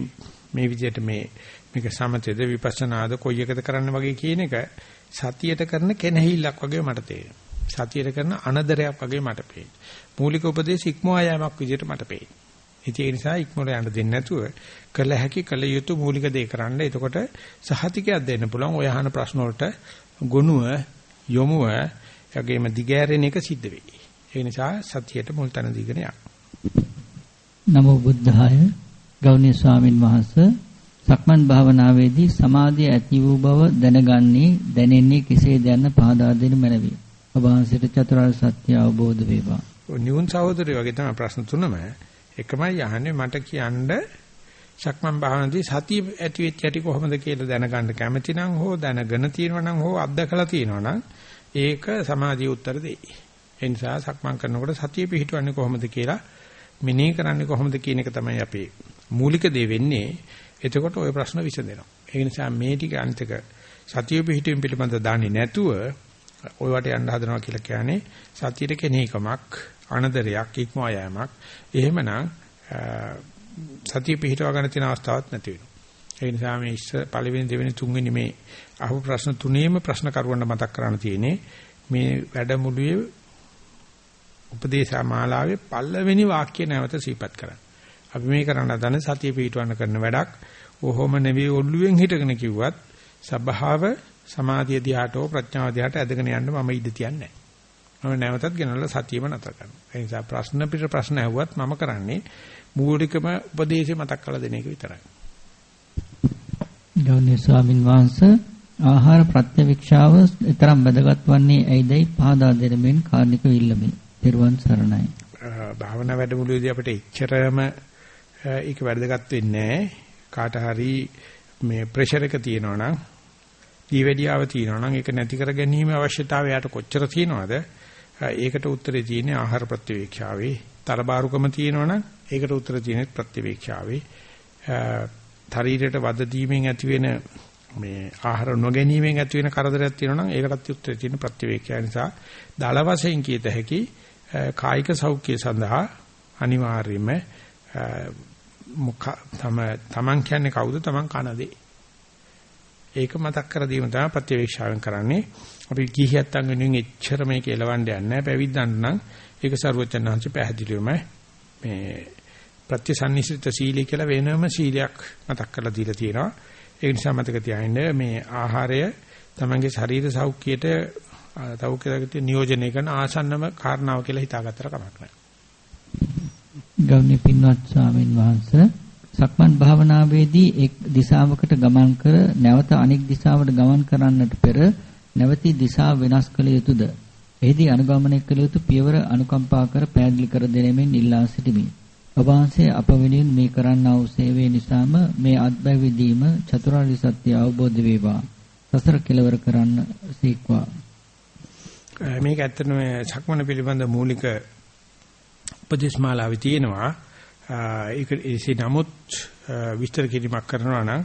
මේ විදිහට මේ මේක සමතේද විපස්සනාද කොයි එකද කරන්න වගේ කියන එක සතියට කරන කෙනෙහිල්ලක් වගේ මට තේරෙනවා. සතියට කරන අනදරයක් වගේ මට පේනවා. මූලික උපදේශ ඉක්මවා යෑමක් විදිහට මට පේනවා. ඉතින් ඒ නිසා ඉක්මනට යන්න දෙන්නේ නැතුව කළ හැකි කළ යුතු මූලික දේ කරන්න. එතකොට සහතිකයක් දෙන්න පුළුවන්. ඔය අහන ප්‍රශ්න වලට ගොනුව යොමුව යගේම දිගෑරෙන එක සිද්ධ වෙයි. ඒ නිසා සතියට මුල් තැන දීගෙන යන්න. නමෝ බුද්ධාය ගෞණීය ස්වාමින් වහන්සේ සක්මන් භාවනාවේදී සමාධිය ඇති වූ බව දැනගන්නේ දැනෙන්නේ කෙසේද යන්න පහදා දෙනු මැනවි. ඔබ වහන්සේට චතුරාර්ය සත්‍ය අවබෝධ වේවා. නියුන් සහෝදරයෝ වගේ තමයි ප්‍රශ්න තුනම එකමයි අහන්නේ මට කියන්න සක්මන් භාවනාවේදී සතිය ඇති වෙච්ච ඇති කොහොමද කියලා දැනගන්න කැමති නම් හෝ දැනගෙන තියෙනවා නම් හෝ අත්දකලා තියෙනවා නම් ඒක සමාධිය උත්තර දෙයි. ඒ නිසා සක්මන් කරනකොට සතිය පිහිටවන්නේ කොහොමද කියලා මෙනෙහි කරන්නේ කොහොමද කියන එක තමයි අපේ මූලික දේ වෙන්නේ. එතකොට ওই ප්‍රශ්න විසඳෙනවා. ඒ නිසා මේ ටික අන්තික සතිය පිහිටීම පිළිබඳ දාන්නේ නැතුව ඔය වට යන්න හදනවා කියලා කියන්නේ සතියේ කෙනෙහිකමක්, අනදරයක්, ඉක්මවා යෑමක්. එහෙමනම් සතිය පිහිටව ගන්න තියෙන අවස්ථාවක් නැති වෙනවා. ඒ නිසා මේ ඉස්ස පළවෙනි දෙවෙනි තුන්වෙනි මේ අහපු ප්‍රශ්න තුනේම ප්‍රශ්න කරුවන්ට මතක් කරන්න තියෙන්නේ මේ වැඩමුළුවේ උපදේශා මාලාවේ පළවෙනි වාක්‍ය නැවත සිහිපත් කරන්න. අපි මේ කරන්න හදන සතිය පිටවන්න කරන වැඩක්. ඔහොම නෙවෙයි ඔල්ලුවෙන් හිටගෙන කිව්වත් සබහාව සමාධිය දිහාටෝ ප්‍රඥාව දිහාට ඇදගෙන යන්න මම ඉඩ තියන්නේ නැහැ. මම නැවතත් ගෙනල්ලා සතියෙම නතර කරනවා. ඒ නිසා ප්‍රශ්න පිට ප්‍රශ්න ඇහුවත් මම කරන්නේ මූලිකම උපදේශය මතක් කරලා දෙන එක විතරයි. ගෞරවනීය ස්වාමින් වහන්සේ ආහාර ප්‍රත්‍යවික්ෂාව තරම් වැදගත් වන්නේ ඇයිදයි පහදා දෙනමින් කාර්නික ඉල්ලමි. පෙරවන් සරණයි. භාවනා වැඩමුළුවේදී අපිට එච්චරම ඒක වැදගත් වෙන්නේ කාට හරි මේ ප්‍රෙෂර් එක තියෙනවා නම් දීවැඩියාව තියෙනවා නම් ඒක නැති කර ගැනීම අවශ්‍යතාවය යට කොච්චර තියෙනවද? ඒකට උත්තරේ තියෙන්නේ ආහාර ප්‍රතිවේක්ෂාවේ. තරබාරුකම තියෙනවා නම් ඒකට උත්තර තියෙන්නේ ප්‍රතිවේක්ෂාවේ. ශරීරයට වද දීමෙන් ඇතිවෙන මේ ආහාර නොගැනීමෙන් ඇතිවෙන කරදරයක් තියෙනවා නම් ඒකටත් උත්තර තියෙන ප්‍රතිවේක්ෂා නිසා දල වශයෙන් කියත හැකි කායික සෞඛ්‍යය සඳහා අනිවාර්යයෙන්ම මුඛ තම තමන් කියන්නේ කවුද තමන් කන දේ ඒක මතක් කර දීම තමයි ප්‍රතිවේක්ෂාවෙන් කරන්නේ. අපි ගිහියත් අං වෙනුවෙන් එච්චර මේක එලවන්න යන්නේ නැහැ. පැවිද්දන් නම් ඒක ਸਰවචනංශ පැහැදිලිවම මේ ප්‍රතිසන්නිසිත සීලය කියලා වෙනම සීලයක් මතක් කරලා දීලා තියෙනවා. ඒ නිසා මතක තියාගන්න මේ ආහාරය තමන්ගේ ශරීර සෞඛ්‍යයට තවකයට නියෝජනය කරන ආසන්නම කාරණාව කියලා හිතාගත්තට කමක් නැහැ. ගෞණ්‍ය පින්වත් ස්වාමින් වහන්සේ සක්මන් භාවනාවේදී එක් දිශාවකට ගමන් කර නැවත අනෙක් දිශාවට ගමන් කරන්නට පෙර නැවති දිශාව වෙනස් කළ යුතුයද? එෙහිදී අනුගමනය කළ යුතු පියවර අනුකම්පා කර පැහැදිලි කර දෙනෙමින් ඉල්ලා සිටිමි. ඔබ වහන්සේ අප වෙනුවෙන් මේ කරන්නා වූ සේවය නිසාම මේ අත්බැවිදීම චතුරාර්ය සත්‍ය අවබෝධ වේවා. සසර කෙලවර කරන්න සීක්වා. මේක ඇත්තටම සක්මන පිළිබඳ මූලික උපදේශමාලාවේ තියෙනවා. ඒක ඒසි නමුත් විස්තර කිරීමක් කරනවා නම්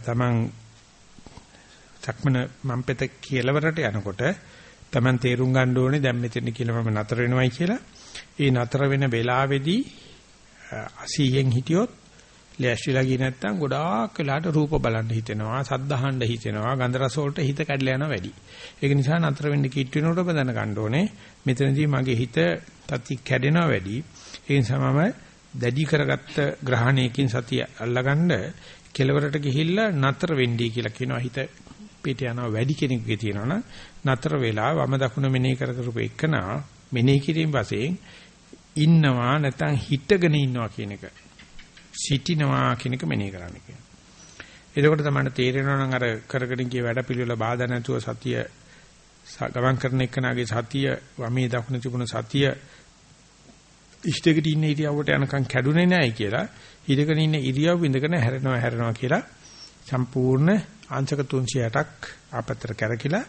තමන් සක්මන මම් පෙත කියලාවරට යනකොට තමන් තේරුම් ගන්න ඕනේ දැන් මෙතන කියලා මම නතර වෙනවයි කියලා. ඒ නතර වෙන වෙලාවේදී අසීයෙන් හිටියොත් ලෑස්තිලා ගියේ නැත්නම් ගොඩාක් වෙලාට රූප බලන්න හිතෙනවා, සද්ද අහන්න හිතෙනවා, ගන්ධ රස වලට හිත කැඩලා යනවා වැඩි. ඒක නිසා නතර වෙන්න කිට් වෙනකොට බඳන ගන්න ඕනේ. මෙතනදී මගේ හිත තත්ති කැඩෙනවා වැඩි. ඒ නිසා මම දැඩි කරගත්ත ග්‍රහණයකින් සතිය අල්ලගන්න කෙලවරට ගිහිල්ලා නතර වෙන්නී කියලා කියනවා හිත පිට යනවා වැඩි කෙනෙකුගේ තියෙනවනම් නතර වෙලා වම දකුණ මෙනෙහි කර කරපු එකනා මෙනෙහි කිරීම වශයෙන් ඉන්නවා නැත්නම් හිටගෙන ඉන්නවා කියන එක. සිටිනවා කියන එක මෙනෙහි කරන්න කියනවා. එතකොට තමයි තේරෙනවා නම් අර කරගෙන ගිය වැඩ පිළිවෙල බාධා නැතුව සතිය ගමන් කරන එකනාගේ සතිය වමේ දකුණ තිබුණ සතිය ඉෂ්ටෙකට ඉන්න ඉරියව්වට යනකම් කැඩුනේ නැහැ කියලා ඉඳගෙන ඉන්න ඉරියව් ඉඳගෙන හැරෙනවා හැරෙනවා කියලා සම්පූර්ණ අංශක 360ක් ආපතර කැරකිලා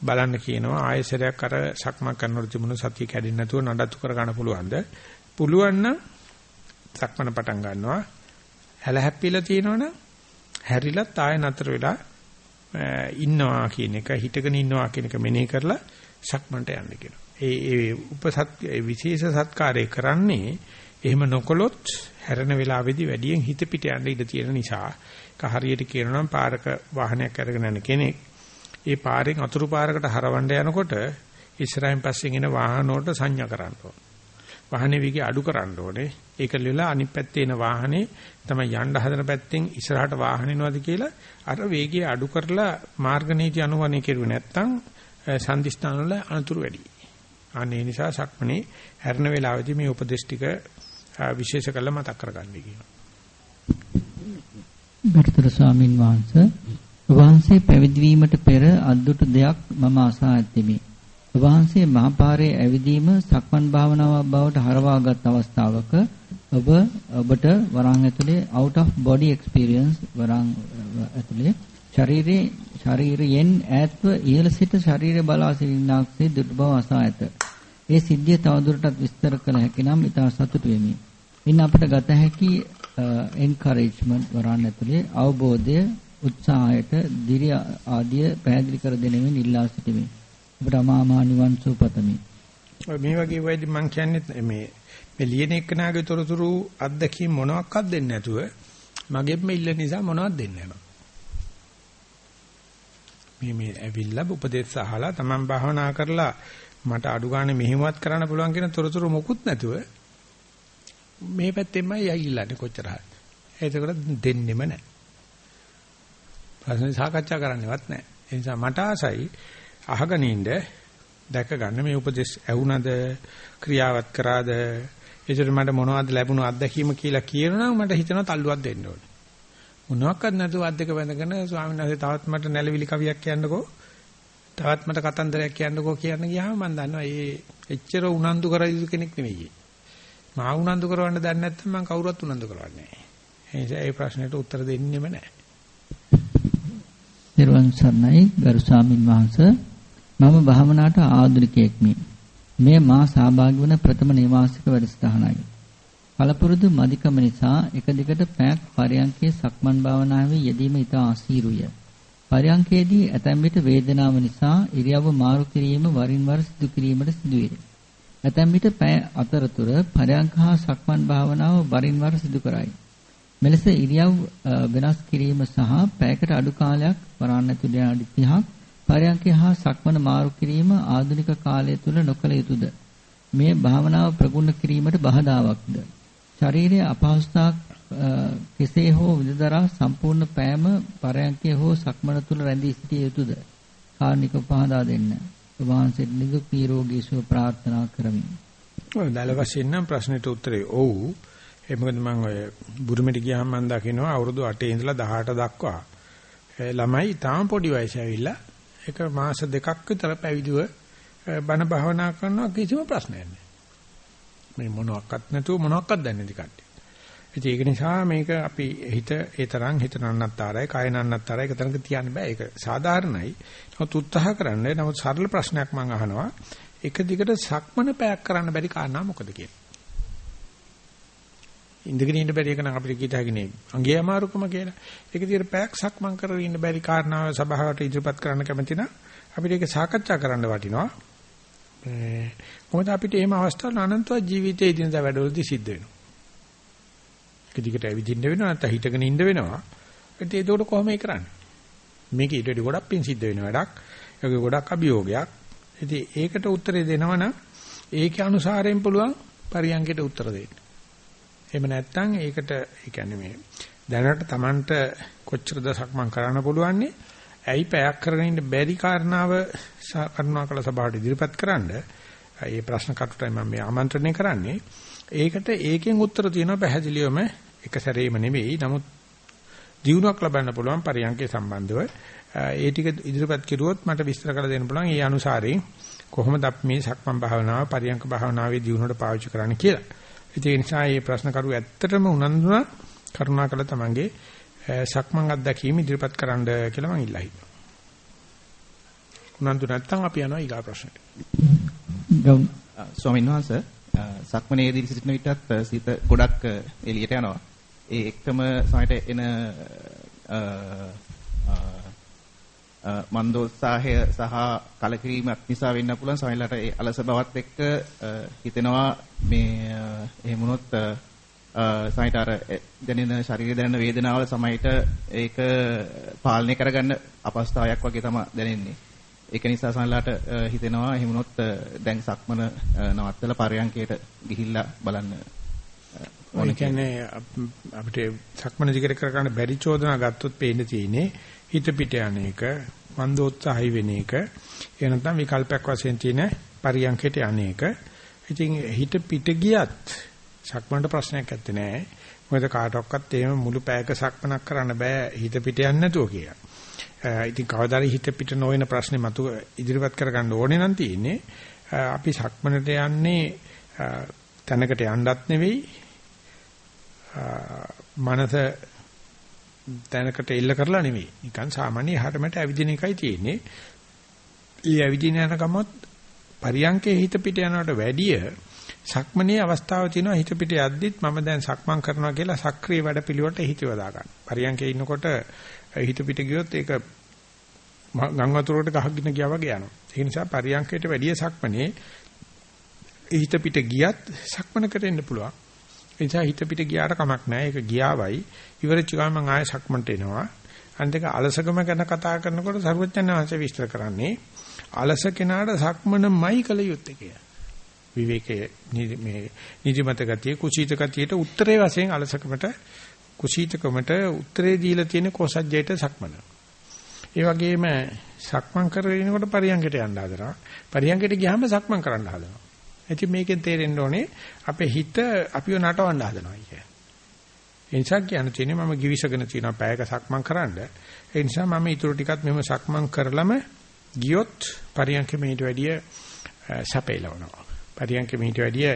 බලන්න කියනවා ආයසරයක් අර සක්මන් කරනකොට තිබුණු සතිය කැඩෙන්නේ නැතුව නඩත්තු කර ගන්න පුළුවන්ද පුළුවන් නම් සක්මන පටන් ගන්නවා හැල හැප්පිලා තියෙනවනම් හැරිලත් ආය නතර වෙලා ඉන්නවා කියන එක හිටගෙන ඉන්නවා කියන එක මෙනෙහි කරලා සක්මන්ට යන්න කියනවා. ඒ ඒ උපසත් විශේෂ සත්කාරය කරන්නේ එහෙම නොකොලොත් හැරෙන වෙලාවේදී වැඩියෙන් හිත පිට යන්න ඉඩ තියෙන නිසා. ඒක හරියට කියනවා නම් පාරක වාහනයක් අරගෙන යන කෙනෙක් ඒ පාරෙන් අතුරු පාරකට හරවන්න යනකොට ඉස්සරහින් පස්සෙන් එන වාහන වලට සංඥා කරන්න ඕන. වාහනේ විගේ අඩු කරන්න ඕනේ. ඒක ලෙලා අනිත් පැත්තේ එන වාහනේ තමයි යන්න හදන පැත්තෙන් ඉස්සරහට වාහන එනවාද කියලා අර වේගය අඩු කරලා මාර්ග නීති අනුගමනය කෙරුවේ නැත්නම් සම්දිස්ථාන වල අනතුරු වැඩි. අනේ නිසා සක්මනේ හැරෙන වෙලාවේදී මේ උපදේශ ටික විශේෂ කරලා මතක් කරගන්න කියනවා. ගරුතර ස්වාමින් වහන්සේ වහන්සේ පැවිදි වීමට පෙර අද්දුට දෙයක් මම අසා ඇත්තෙමි. වහන්සේ මහපාරේ ඇවිදීම සක්මන් භාවනාවක් බවට හරවාගත් අවස්ථාවක ඔබ ඔබට වරන් ඇතුලේ out of body experience වරන් ඇතුලේ ශරීරේ ශරීරයෙන් ඈත්ව ඉහළ සිට ශරීරය බලා සිටිනාක්සේ දුර්බව අසා ඇත. ඒ සිද්ධිය තවදුරටත් විස්තර කළ හැකි නම් ඉතා සතුටු වෙමි. ඉන් අපට ගත හැකි encouragement වරන් ඇතුලේ අවබෝධය උත්සාහයට දිරිය ආදිය පැහැදිලි කර දෙනෙමින් ඉල්ලා සිටිමි. ඔබට අමාමා නිවන් සුවපතමි. මේ වගේ වෙයිදි මම කියන්නේ මේ මේ ලියන එක්කනාගේ තොරතුරු අත්දැකීම් මොනවාක්වත් දෙන්නේ නැතුව මගෙම ඉල්ල නිසා මොනවත් දෙන්නේ නැහැ. මේ මේ ඇවිල්ලා උපදේශ අහලා තමන් භාවනා කරලා මට අඩු ගන්න මෙහෙමවත් කරන්න පුළුවන් කියන තොරතුරු මොකුත් නැතුව මේ පැත්තෙන්මයි යයිල්ලන්නේ කොච්චර හරි. ඒකකට දෙන්නෙම නැහැ. ප්‍රශ්න සාකච්ඡා කරන්නේවත් නැහැ. ඒ නිසා මට ආසයි අහගෙන ඉන්න දැක ගන්න මේ උපදේශ ඇහුණද ක්‍රියාවත් කරාද ඒතර මට මොනවද ලැබුණු අත්දැකීම කියලා කියනනම් මට හිතෙනවා තල්ලුවක් දෙන්න ඕනේ. මොනවාක්වත් නැතුව අද්දක බැඳගෙන ස්වාමීන් වහන්සේ තවත් මට නැලවිලි කවියක් කියන්නකෝ. තවත් මට කතන්දරයක් කියන්නකෝ කියන්න ගියාම මම දන්නවා ඒ එච්චර උනන්දු කර යුතු කෙනෙක් නෙවෙයි. මා උනන්දු කරවන්න දන්නේ නැත්නම් මම කවුරුත් උනන්දු කරවන්නේ නැහැ. ඒ නිසා ඒ ප්‍රශ්නෙට උත්තර දෙන්නෙම නැහැ. නිර්වන් සර්ණයි ගරු ස්වාමින් වහන්සේ මම භාවනාවට ආධුනිකයෙක්මි. මේ මා සහභාගී වන ප්‍රථම නිවාසික වැඩසටහනයි. කලපුරුදු මදිකම නිසා එක දිගට පැයක් පරයන්කේ සක්මන් භාවනාවේ යෙදීම ඉතා අසීරුය. පරයන්කේදී ඇතැම් විට වේදනාව නිසා ඉරියව්ව මාරු කිරීම වරින් වර සිදු කිරීමට සිදුවේ. ඇතැම් විට පැය අතරතුර පරයන්ක හා සක්මන් භාවනාව වරින් වර සිදු කරයි. මෙලෙස ඉරියව් වෙනස් කිරීම සහ පැයකට අඩු කාලයක් වරාන් ඇතුළේ විනාඩි 30ක් පරයන්කේ හා සක්මන මාරු කිරීම ආධුනික කාලය තුල නොකළ යුතුයද? මේ භාවනාව ප්‍රගුණ කිරීමට බාධාවත්ද? ශරීරයේ අපහසුතාවක් කෙසේ හෝ විදදරා සම්පූර්ණ පෑම පරයන්කේ හෝ සක්මන තුල රැඳී සිටිය යුතුයද? කාර්නික පහදා දෙන්න. වහන්සේට නිදුක් නිරෝගී සුව ප්‍රාර්ථනා කරමි. ඔය දල වශයෙන් නම් ප්‍රශ්නෙට උත්තරේ ඔව්. ඒ මොකද මම ඔය බුරුමෙට ගියාම මම දකිනවා අවුරුදු 8 ඉඳලා 18 දක්වා ළමයි තාම පොඩි වයසේ ඇවිල්ලා එක මාස දෙකක් විතර පැවිදිව බණ භාවනා කරනවා කිසිම ප්‍රශ්නයක් නැහැ. මේ මොනවත් නැතුව මොනවත් දන්නේ නැති කට්ටිය. ඉතින් ඒක නිසා මේක අපි හිත ඒ තරම් හිත නන්නත්තරයි, කය නන්නත්තරයි එක තරඟ තියන්න බෑ. ඒක සාධාරණයි. නමුත් උත්සාහ කරන්න. නමුත් සරල ප්‍රශ්නයක් මම අහනවා. එක දිගට සක්මන පැයක් කරන්න බැරි කාරණා මොකද කියන්නේ? ඉඳගෙන ඉන්න බැරි එක නම් අපිට කීත හැකිනේ අංගේ අමාරුකම කියලා. ඒක දිහට පැයක් සක්මන් කරගෙන ඉන්න බැරි කාරණාව සභාවට ඉදිරිපත් කරන්න කැමති නම් අපිට ඒක සාකච්ඡා කරන්න වටිනවා. මොකද අපිට එහෙම අවස්ථාවල අනන්තවත් ජීවිතයේ දිනදා වැඩවලදී සිද්ධ වෙනවා. ඒක දිගට ඇවිදින්න වෙනවා නැත්නම් හිටගෙන ඉන්න වෙනවා. ඒත් ඒකට කොහොම ඒ කරන්නේ? මේක ඊට වඩා ගොඩක් පින් සිද්ධ වෙන වැඩක්. ඒක ගොඩක් අභියෝගයක්. ඉතින් ඒකට උත්තරේ දෙනවනම් ඒකේ අනුසාරයෙන් පුළුවන් පරියන්කයට උත්තර දෙන්න. එහෙම නැත්නම් ඒකට ඒ කියන්නේ මේ දැනට Tamanට කොච්චර දසක් මම කරන්න පුළුවන්නේ ඇයි පැයක් කරගෙන ඉන්න බැරි කාරණාව කරුණාකර සභාවට ඉදිරිපත් කරන්න මේ ප්‍රශ්න කටුටයි මම මේ ආමන්ත්‍රණය කරන්නේ. ඒකට ඒකෙන් උත්තර තියෙනවා පැහැදිලිවම එක සැරේම නෙවෙයි. නමුත් දිනුවක් ලබන්න පුළුවන් පරියන්කේ සම්බන්ධව. ඒ ටික ඉදිරිපත් කෙරුවොත් මට විස්තර කරලා දෙන්න පුළුවන්. ඒ අනුසාරයෙන් කොහොමද අපි මේ සක්මන් භාවනාව පරියන්ක භාවනාවේ දිනුවට පාවිච්චි කරන්න කියලා. ඒ නිසා මේ ප්‍රශ්න කරු ඇත්තටම උනන්දුනා කරුණාකර තමන්ගේ සක්මන් අත්දැකීම ඉදිරිපත් කරන්න කියලා මම ඉල්ලා හිටියා. උනන්දු නැත්තම් අපි යනවා ඊගා ප්‍රශ්නට. ගෞ ස්වාමීන් වහන්සේ සක්මනේදී සිටින විටත් සිත ගොඩක් එළියට යනවා. ඒ එක්කම සමහරට එන මන්දෝත්සාහය සහ කලකිරීමක් නිසා වෙන්න පුළුවන් සමහරවිට ඒ අලස බවත් එක්ක හිතෙනවා මේ එහෙම වුණොත් සමහරට අර දැනෙන ශරීරය දැනෙන වේදනාවල සමහරට ඒක පාලනය කරගන්න අපස්ථාවක් වගේ තමයි දැනෙන්නේ. ඒක නිසා සමහරලාට හිතෙනවා එහෙම වුණොත් දැන් සක්මන නවත්තලා පරයන්කයට ගිහිල්ලා බලන්න ඒ කියන්නේ අපිට සක්මන දිගට කර ගන්න බැරි චෝදනා ගත්තොත් පේන්න තියෙන්නේ හිත පිට යන එක මන්දෝත්සාහයි වෙන එක ඒ නැත්නම් විකල්පයක් වශයෙන් තියෙන පරියන්කයට යන එක ඉතින් හිත පිට ගියත් සක්මන්ට ප්‍රශ්නයක් නැත්තේ නෑ මොකද කාටවත් එහෙම මුළු පැයක සක්මනක් කරන්න බෑ හිත පිට යන්නේ නැතුව කියලා. ඉතින් කවදාරි හිත පිට නොවන ප්‍රශ්නේ මතු ඉදිරිපත් කරගන්න ඕනේ නම් තියෙන්නේ අපි සක්මනට යන්නේ තැනකට යන්නත් නෙවෙයි මනස තැනකට එල්ල කරලා නෙවෙයි. නිකන් සාමාන්‍ය හැරමට ඇවිදින එකයි තියෙන්නේ. ඊ ඇවිදින යන ගමොත් පරියංකේ හිත පිට යනවට වැඩිය සක්මනේ අවස්ථාව තියෙනවා හිත පිට යද්දිත් මම දැන් සක්මන් කරනවා කියලා සක්‍රීය වැඩ පිළිවෙලට හිත යොදා ගන්න. පරියංකේ ඉන්නකොට හිත පිට ගියොත් ඒක ගම් වතුරකට ගහගෙන ගියා වගේ යනවා. ඒ නිසා පරියංකයට වැඩිය සක්මනේ හිත පිට ගියත් සක්මනකට එන්න පුළුවන්. ඒ නිසා හිත පිට ගියාට කමක් නැහැ. ඒක ගියාවයි. ඉවරච්ච ගමන් මම ආයෙ සක්මන්ට එනවා. අන්තික අලසකම ගැන කතා කරනකොට සර්වඥාන් වහන්සේ විස්තර කරන්නේ අලස කෙනාට සක්මනමයි කල යුත්තේ කියලා. විවේකයේ මේ නිදිමත ගතිය කුසීත ගතියට උත්තරේ වශයෙන් අලසකමට කුසීතකමට උත්තරේ දීලා තියෙන කොසජ්ජයට සක්මන. ඒ වගේම සක්මන් කරගෙනකොට පරියංගයට යන්න හදනවා. පරියංගයට ගියාම සක්මන් කරන්න හදනවා. ඉතින් මේකෙන් තේරෙන්න ඕනේ අපේ හිත අපිව නටවන්න හදනවා කිය. ඒ නිසා කියන්න තියෙන්නේ මම givisගෙන තියෙනවා පැයක සක්මන් කරන්න. ඒ නිසා මම ඊටු ටිකත් මෙහෙම සක්මන් කරලම ගියොත් පරියන්ක මේට වැඩිය සැපේලවනවා. පරියන්ක මේට වැඩිය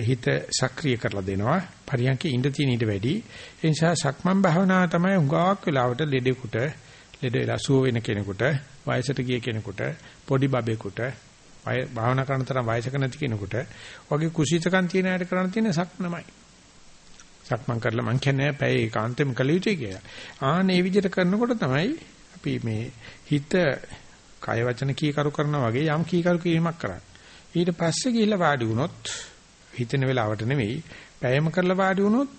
හිත සක්‍රිය කරලා දෙනවා. පරියන්ක ඉඳ තියෙන ඊට වැඩි. ඒ නිසා සක්මන් භාවනාව තමයි හුඟක් වෙලාවට ලෙඩෙකුට ලෙඩ වෙලා සුව වෙන කෙනෙකුට වයසට ගිය කෙනෙකුට පොඩි බබෙකුට භාවනා කරන තරම් වයසක නැති කෙනෙකුට වගේ කුසීතකම් තියෙන අයට කරන්න තියෙන සක්මනමයි. සක්මන් කරලා මං කියන්නේ පැය ඒකාන්තෙම කළ යුතුයි කියලා. ආන් මේ විදිහට කරනකොට තමයි අපි මේ හිත කය වචන කීකරු කරනා වගේ යම් කීකරු කිරීමක් කරන්නේ. ඊට පස්සේ ගිහිල්ලා වාඩි වුණොත් හිතෙන වෙලාවට නෙවෙයි පැයම කරලා වාඩි වුණොත්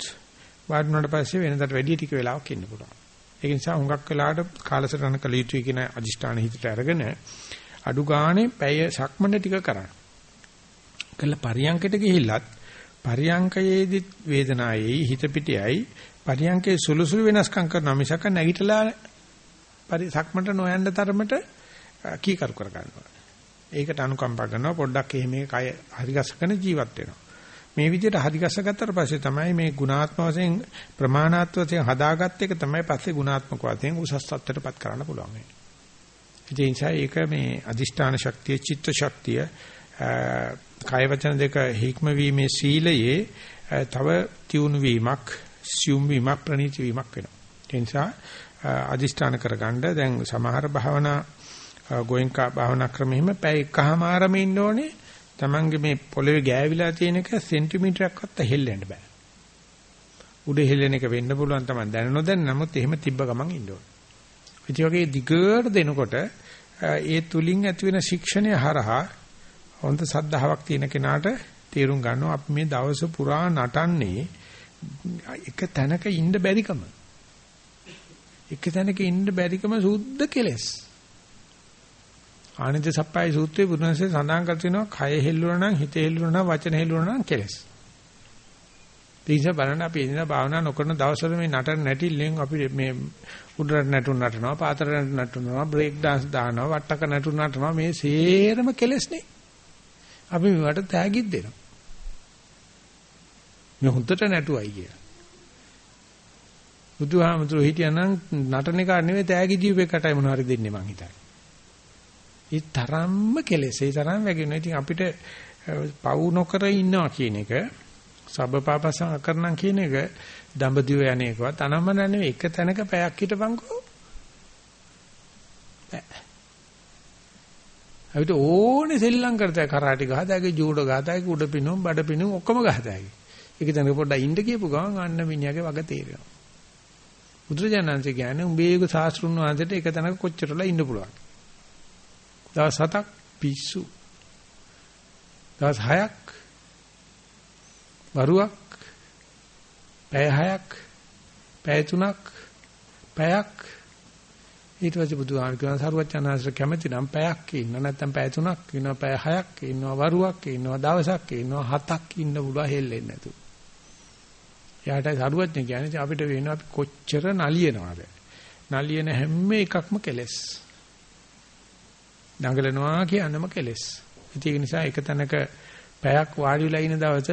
වාඩි වුණාට පස්සේ වෙනදාට වැඩි ටික වෙලාවක් ඉන්න පුළුවන්. ඒ නිසා හුඟක් වෙලාවට කාලසටහන කළ යුතුයි කියන අදිෂ්ඨාන හිතට අරගෙන අඩු ගානේ පැය සක්මන ටික කරන්න. කළ පරියංකයට ගිහිල්ලත් පරියංකයේදී වේදනාවේයි හිත පිටියයි පරියංකේ සුළු සුළු වෙනස්කම් කරනවා මිසක නැගිටලා පරි සක්මන්ට නොයන්න තරමට කීකරු කර ගන්නවා. ඒකට අනුකම්පා කරනවා පොඩ්ඩක් එහෙම කය හරිගස්සගෙන ජීවත් වෙනවා. මේ විදිහට හරිගස්ස ගත්තට පස්සේ තමයි මේ ගුණාත්ම වශයෙන් ප්‍රමාණාත්ම වශයෙන් හදාගත්ත එක තමයි පස්සේ ගුණාත්මක වශයෙන් උසස් තත්ත්වයටපත් කරන්න පුළුවන් වෙන්නේ. ඒ නිසා ඒක මේ අදිෂ්ඨාන ශක්තිය, චිත්ත ශක්තිය, කාය වචන දෙක හික්ම වීමේ සීලයේ තව තියුණු වීමක්, සියුම් වීමක්, ප්‍රණීත වීමක් වෙනවා. ඒ නිසා අදිෂ්ඨාන කරගන්න දැන් සමහර භාවනා ගෝයන්කා භාවනා ක්‍රමෙහිම පැය එකමාරම ඉන්න ඕනේ. Tamange මේ පොළවේ ගෑවිලා තියෙන එක සෙන්ටිමීටරයක්වත් හෙල්ලෙන්න බෑ. උඩ හෙල්ලෙන එක වෙන්න පුළුවන් තමයි දැන නොදැන නමුත් එහෙම තිබ්බ ගමන් ඉන්න ඕනේ. ඉතින් වගේ දිගට දෙනකොට ඒ තුලින් ඇතිවෙන ශික්ෂණය හරහා හොඳ සද්ධාාවක් තියෙන කෙනාට තේරුම් ගන්නවා අපි මේ දවස පුරා නටන්නේ එක තැනක ඉන්න බැරිකම. එක තැනක ඉන්න බැරිකම සුද්ධ කෙලස්. ආනන්ද සප්පයි සූත්‍රයේ බුදුන්සේ සඳහන් කර තිනවා කය හෙල්ලුණා නම් හිත හෙල්ලුණා නම් වචන හෙල්ලුණා නම් කෙලස්. තීස බලන්න අපි එදින භාවනා නොකරන දවස්වල මේ නටන නැටිල්ලෙන් අපි මේ උඩරට නැටුම් නටනවා පාතරට නටනවා බ්‍රේක් dance දානවා වට්ටක නැටුම් නටනවා මේ සේරම කෙලස්නේ අපි මේවට තෑගිත් දෙනවා. මේ හොඳට නැටුවයි කියලා. බුදුහාමුදුරුවෝ හිටියනම් නටන එක නෙවෙයි තෑගි දීපේකටයි මොනවාරි දෙන්නේ මං හිතන්නේ. ඒ තරම්ම කෙලෙස් ඒ තරම් වැගෙනවා. ඉතින් අපිට පවු නොකර ඉන්නවා කියන එක සබ්බපාපස කරනම් කියන එක දඹදිව යන එකවත් අනම්මන නෙවෙයි එක තැනක පැයක් හිටපන්කෝ. අපිට ඕනේ සෙල්ලම් කරතයි කරාටි ගහතයි ජූඩෝ ගහතයි උඩ පිනුම් බඩ පිනුම් ඔක්කොම ගහතයි. ඒක තැනක පොඩ්ඩක් ඉන්න කියපු ගමන් අන්න මිනිහාගේ වග තේරෙනවා. බුදුරජාණන්සේ කියන්නේ උඹේක සාස්ෘණ වහන්සේට එක තැනක කොච්චරලා ඉන්න පුළුවන්. දවස් හතක් පිස්සු. දවස් හයක් වරුවක් පැය හයක් පැය තුනක් පැයක් ඊට පස්සේ බුදුහාම කියන සරුවචනාංශ කැමති නම් පැයක් ඉන්න නැත්නම් පැය තුනක් ඉන්නවා පැය හයක් ඉන්නවා වරුවක් ඉන්නවා දවසක් ඉන්නවා හතක් ඉන්න පුළුවන් හෙල්ලෙන්නේ නැතුව. එයාට සරුවචන කියන්නේ අපිට වෙනවා අපි කොච්චර නලියනවද? නලියන හැම එකක්ම කෙලස්. දඟලනවා කියනම කෙලස්. ඒක නිසා එක තැනක පැයක් වාඩි වෙලා ඉන දවස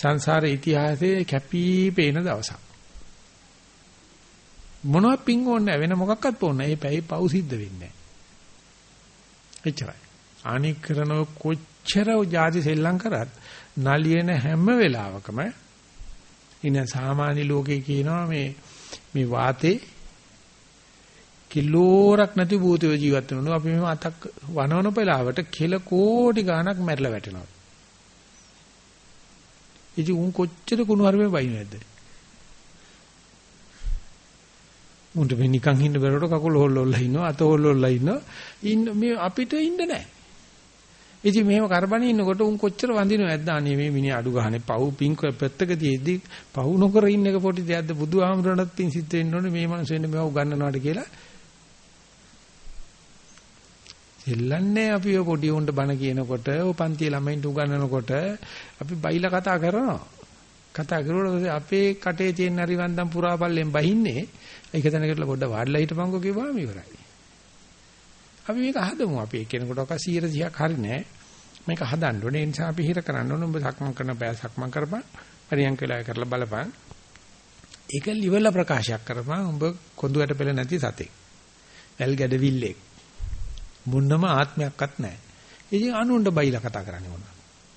සංසාර ඉතිහාසයේ කැපී පේන දවසක්. මොනවා පිං ඕනේ වෙන මොකක්වත් ඕනේ. මේ පැයි පව් සිද්ධ වෙන්නේ නැහැ. එච්චරයි. අනික් කරන කොච්චර ජාති සෙල්ලම් කරත් නලියන හැම වෙලාවකම ඉන සාමාන්‍ය ලෝකේ කියනවා මේ මේ වාතේ කිලෝරක් නැති භූතයෝ ජීවත් වෙනවා. අපි මේ අතක් වනවන වෙලාවට කෙල කෝටි ගාණක් මැරලා වැටෙනවා. ඉතින් උන් කොච්චර කුණු හරිමේ වයින් නැද්ද? මුන්ට මේ නිකන් ඉන්න බැරවට කකුල හොල්ලොල්ලා ඉන්නවා අත හොල්ලොල්ලා ඉන්නවා ඉන්න මේ අපිට ඉන්න නැහැ. ඉතින් මෙහෙම කරබනේ ඉන්නකොට උන් කොච්චර වඳිනවද නැද්ද අනේ මේ මිනිහ අඩු ගහනේ පව් පිංක පැත්තක තියෙද්දි පව් නොකර ඉන්න එක පොඩි දෙයක්ද බුදුහාමුදුරණත් පිං සිද්ධ වෙන්න ඕනේ මේ මනුස්සෙන්න මේව උගන්වනවාට කියලා දෙල්ලන්නේ අපි ඔය පොඩි උන්ට බණ කියනකොට ඔය පන්ති ළමයින්ට උගන්වනකොට අපි බයිලා කතා කරනවා. කතා කරුවොත් අපේ කටේ තියෙන හරි වන්දම් පුරාපල්ලෙන් බහින්නේ ඒක තැනකට පොඩ්ඩ වාඩිලා හිටපන්කෝ කිව්වම ඉවරයි. අපි මේක හදමු. අපි එක්කෙනෙකුට ඔක 100ක් හරි නෑ. මේක හදන්න ඕනේ. ඒ නිසා අපි හිර කරන්න ඕනේ. ඔබ සක්මන් කරන බෑ සක්මන් කරපන්. පරියන්ක වෙලා කරලා බලපන්. ඒක liverල ප්‍රකාශයක් කරපන්. උඹ කොඳුයට පෙළ නැති සතෙක්. වැල් ගැඩවිල්ලෙක්. මුන්නම ආත්මයක්වත් නැහැ. ඉතින් අනුන්ට බයිලා කතා කරන්නේ මොනවද?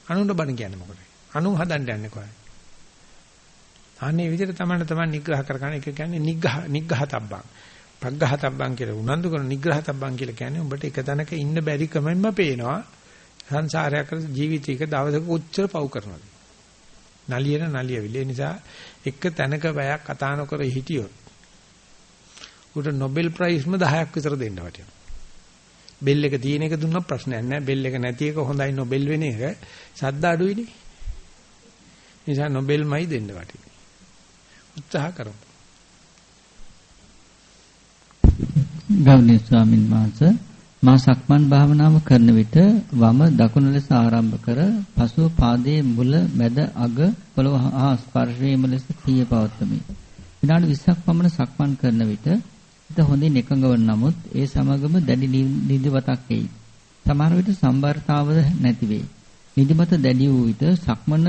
අනුන්ට බණ කියන්නේ මොකද? අනුන් හදන්න යන්නේ කොහේ? අනේ විදිහට තමයි තමයි නිග්‍රහ කරගන්න එක කියන්නේ නිග්‍රහ නිග්‍රහතබ්බං. පග්ගහතබ්බං කියලා උනන්දු කරන නිග්‍රහතබ්බං කියලා කියන්නේ උඹට එක තැනක ඉන්න බැරි කමෙන්ම පේනවා. සංසාරයක් කර ජීවිතයක දවසක උච්චර පව් කරනවා. නලියන නලියවිල. ඒ නිසා එක තැනක බයක් කතා නොකර හිටියොත් උට නොබෙල් ප්‍රයිස්ම 10ක් විතර දෙන්න වටිනවා. බෙල් එක තියෙන එක දුන්නොත් ප්‍රශ්නයක් නැහැ. බෙල් එක නැති එක හොඳයි නොබෙල් වෙන එක. සද්ද අඩුයිනේ. නිසා නොබෙල්මයි දෙන්න වටින්නේ. උත්සාහ කරමු. ගෞරවනීය ස්වාමින් වහන්සේ මා සක්මන් භාවනාව කරන විට වම දකුණ ලෙස ආරම්භ කර පසුව පාදයේ මුල මැද අග පොළව හා ස්පර්ශ වීම ලෙස සිහිය පවත්වමි. විනාඩි 20ක් පමණ සක්මන් කරන විට හිත හොඳින් එකඟ වන නමුත් ඒ සමගම දැඩි නිදිමතක් එයි. සමහර විට සම්බරතාවද නැති වේ. නිදිමත දැඩි වූ විට සක්මන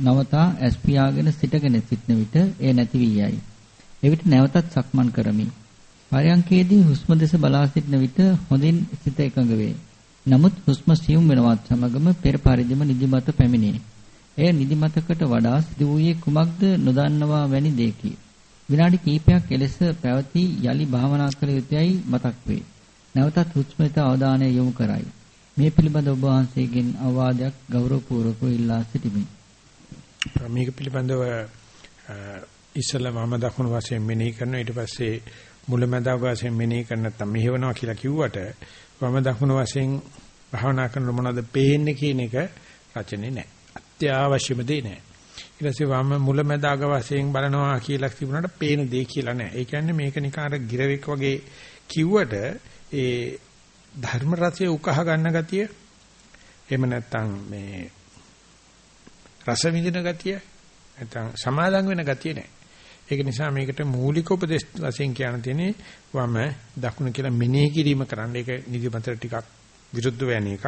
නවතා ඇස් පියාගෙන සිටගෙන සිටන විට ඒ නැති වී යයි. එවිට නැවතත් සක්මන් කරමි. පරයන්කේදී හුස්ම දෙස බලා සිටන විට හොඳින් සිත එකඟ වේ. නමුත් හුස්ම සියුම් වෙනවත් සමගම පෙර පරිදිම නිදිමත පැමිණේ. එය නිදිමතකට වඩා සිදු වූයේ කුමක්ද නොදන්නවා වැනි දෙයකි. විනාඩි කිහිපයක් එලෙස පැවති යලි භාවනා කළ යුතුයයි මතක් වේ. නැවතත් හුස්මට අවධානය යොමු කරයි. මේ පිළිබඳ ඔබ වහන්සේගෙන් අවවාදයක් ගෞරවපූර්වකව ඉල්ලා සිටිමි. මේක පිළිබඳව ඉස්සලා මම දකුණු වශයෙන් මෙනෙහි කරනවා ඊට පස්සේ මුලැමැදාග වශයෙන් මෙනෙහි කරන නැත්නම් මෙහෙවනවා කියලා කිව්වට වම දකුණු වශයෙන් භාවනා කරන මොනවද පේන්නේ කියන එක රචනේ නැහැ. අත්‍යවශ්‍යම දේ නැහැ. ඊට පස්සේ වම මුලැමැදාග වශයෙන් බලනවා කියලා තිබුණාට පේන දේ කියලා නැහැ. ඒ කියන්නේ මේක නිකන් අර ගිරවෙක් වගේ කිව්වට ඒ ධර්ම රසය උකහා ගන්න ගතිය එහෙම නැත්නම් මේ රස විඳින ගතිය නැත්නම් සමාදම් වෙන ගතිය නැහැ. ඒක නිසා මේකට මූලික උපදේශ වශයෙන් කියන්න තියෙන්නේ වම දකුණ කියලා මෙනෙහි කිරීම කරන්න. ඒක නිදිමතට ටිකක් විරුද්ධ වෙන එකක්.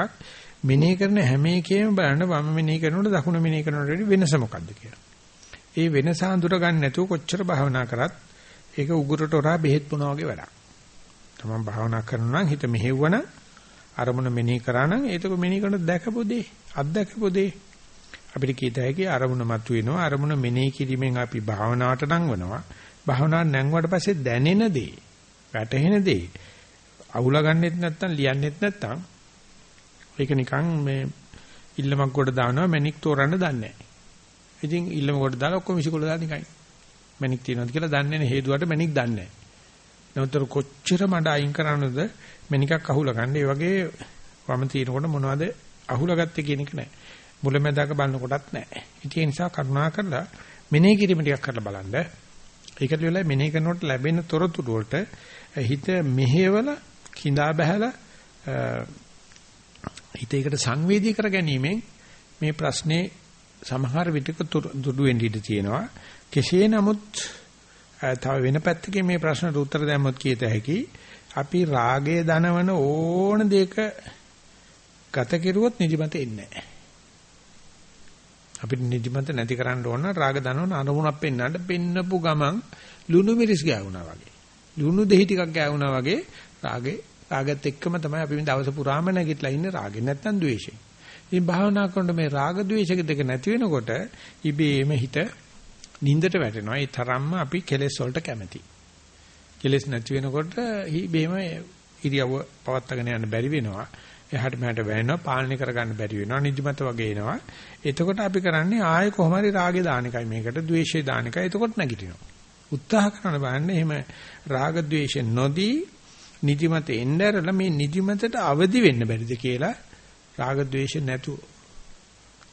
මෙනෙහි කරන හැම එකේම බලන්න වම මෙනෙහි කරනකොට දකුණ මෙනෙහි කරනකොට වෙනස මොකද්ද කියලා. ඒ වෙනස හඳුර ගන්න නැතුව කොච්චර භාවනා කරත් ඒක උගුරට හොරා බෙහෙත් පුනා වගේ වැඩක්. තමන් භාවනා කරනවා නම් හිත මෙහෙවුවන අරමුණ මෙනෙහි කරා නම් ඒක මෙනෙහි කරන දැකපු දේ, අත්දැකපු දේ අපිට කීත හැකි අරමුණ මතුවෙනවා අරමුණ මෙනෙහි කිරීමෙන් අපි භාවනාවට නංවනවා භාවනාවට නැංගුවට පස්සේ දැනෙන දේ වැටහෙන දේ අහුලා ගන්නෙත් නැත්නම් ලියන්නෙත් නැත්නම් ඒක නිකන් මේ ඉල්ලමක් කොට දානවා මැනික් තෝරන්න දන්නේ නැහැ. ඉතින් ඉල්ලම කොට දාලා ඔක්කොම විසිකොල දාන එකයි. මැනික් තියනවාද කියලා දන්නේ නැහැ හේතුවට මැනික් දන්නේ නැහැ. නමුත් කොච්චර මඩ අයින් කරනවද මැනිකක් අහුලා ගන්න. ඒ වගේ වම තිනකොට මොනවද අහුලා ගත්තේ කියන එක නැහැ. මුලැමැදාක බලනකොටත් නැහැ. ඒ නිසා කරුණා කරලා මෙනෙහි කිරීම ටිකක් කරලා බලන්න. ඒකට වෙලාව මෙනෙහි කරනකොට ලැබෙන තොරතුරු වලට හිත මෙහෙवල කිඳා බහැලා හිත ඒකට සංවේදී කර ගැනීමෙන් මේ ප්‍රශ්නේ සමහර විටක දුඩු වෙන්න ඉඩ තියෙනවා. කෙසේ නමුත් තව වෙන පැත්තකින් මේ ප්‍රශ්නට උත්තර දැම්මොත් කියත හැකි අපි රාගයේ දනවන ඕන දෙයක ගත කෙරුවොත් නිදිමත එන්නේ නැහැ. අපිට නිදිමත නැති කරන්න ඕන රාග දනවන අරමුණක් පෙන්වන්න පෙන්නපු ගමන් ලුණු මිරිස් ගෑවුනා වගේ. ලුණු දෙහි ටිකක් ගෑවුනා වගේ රාගේ රාගත් එක්කම තමයි අපි මේ දවස පුරාම නැගිටලා ඉන්නේ රාගේ නැත්තම් ද්වේෂේ. ඉතින් භාවනා කරනකොට මේ රාග ද්වේෂක දෙක නැති වෙනකොට ඉබේම හිත නින්දට වැටෙනවා. ඒ තරම්ම අපි කෙලෙස් වලට කැමති. කෙලෙස් නැති වෙනකොට ඉබේම ඉරියව්ව පවත්වාගෙන යන්න බැරි වෙනවා. එහාට මෙහාට වැයෙනවා පාලනය කරගන්න බැරි වෙනවා නිදිමත වගේ එනවා එතකොට අපි කරන්නේ ආයෙ කොහොම හරි රාගේ දාන එකයි මේකට ද්වේෂේ දාන එකයි එතකොට නැගිටිනවා උත්සාහ කරන බලන්න එහෙම රාග ද්වේෂ නොදී නිදිමත එnderලා මේ නිදිමතට අවදි වෙන්න බැරිද කියලා රාග ද්වේෂ නැතුව.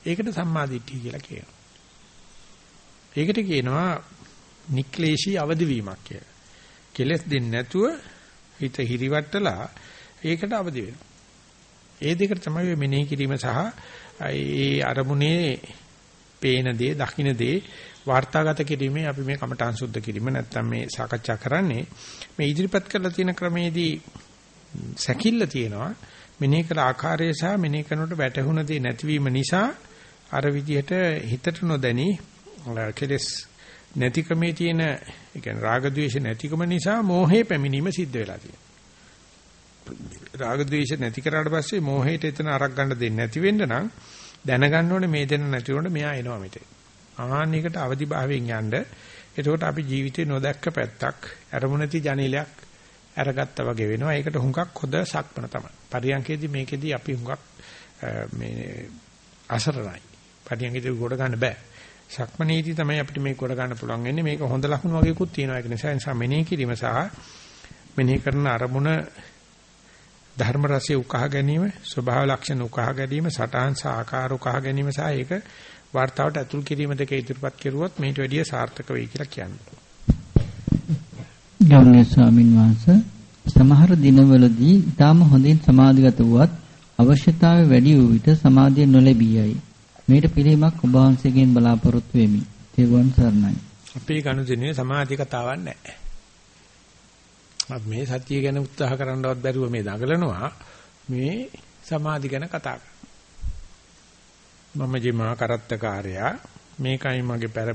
ඒකට සම්මාදිට්ඨිය කියලා කියනවා. ඒකට කියනවා නික්ලේශී අවදි වීමක් කියලා. කෙලස් දෙන්නේ නැතුව හිත හිරිවට්ටලා ඒකට අවදි වෙනවා. ඒ දෙකට තමයි මෙනෙහි කිරීම සහ ඒ අරමුණේ පේන දේ, දකින්න දේ වාර්තාගත කිරීමේ අපි මේ කමඨාන් සුද්ධ කිරීම නැත්තම් මේ සාකච්ඡා කරන්නේ මේ ඉදිරිපත් කරලා තියෙන ක්‍රමේදී සැකිල්ල තියෙනවා. මෙනෙහි කළ ආකාරය සහ මෙනෙහි කරනකොට වැටහුණ දේ නැතිවීම නිසා අර විදිහට හිතට නොදැනි කෙලස් නැතිකමේ තියෙන ඒ කියන්නේ රාග ద్వේෂ නැතිකම නිසා මෝහේ පැමිණීම සිද්ධ වෙලා තියෙනවා. රාග ద్వේෂ නැති කරාට පස්සේ මෝහයට එතන අරක් ගන්න දෙන්නේ නැති වෙන්න නම් දැනගන්න ඕනේ මේ දෙන්න නැති වුණොත් මෙයා එනවා මෙතේ ආහන්නයකට අවදි භාවයෙන් යන්න. එතකොට අපි ජීවිතේ නොදැක්ක පැත්තක් අරමුණති ජනේලයක් අරගත්තා වගේ වෙනවා. ඒකට හුඟක් හොද සක්මන තමයි. පරියන්කේදී මේකෙදී අපි හුඟක් මේ අසරණයි. පරියන්කේදී ගොඩ ගන්න බෑ. සක්මනේදී තමයි අපිට මේක ගොඩ ගන්න පුළුවන් වෙන්නේ. මේක හොඳ ලකුණු වගේකුත් තියෙනවා. ඒක නිසා නිසා මෙනෙහි කිරීම සහ මෙනෙහි කරන අරමුණ ධර්ම රසය උකහා ගැනීම, ස්වභාව ලක්ෂණ උකහා ගැනීම, සටහන් සහ ආකාර උකහා ගැනීම සහ ඒක වார்த்தාවට ඇතුල් කිරීම දෙක ඉදිරිපත් කෙරුවොත් මේට වැඩිය සාර්ථක වෙයි කියලා කියනවා. ගෞරවනීය ස්වාමින් වහන්සේ සමහර දිනවලදී ඊටම හොඳින් සමාධිගත වුවත් අවශ්‍යතාවය වැඩි වූ විට සමාධිය නොලැබී යයි. මේට පිළිමක් ඔබ වහන්සේගෙන් බලාපොරොත්තු වෙමි. තෙරුවන් සරණයි. අපේ ගනුදෙනුවේ සමාධි කතාවක් නැහැ. අපි මේ සතිය ගැන උත්සාහ කරන්නවත් බැරුව මේ දඟලනවා. මේ සමාධි ගැන කතා කරනවා. මම ජීමා කරත්තකාරයා මේකයි මගේ පෙර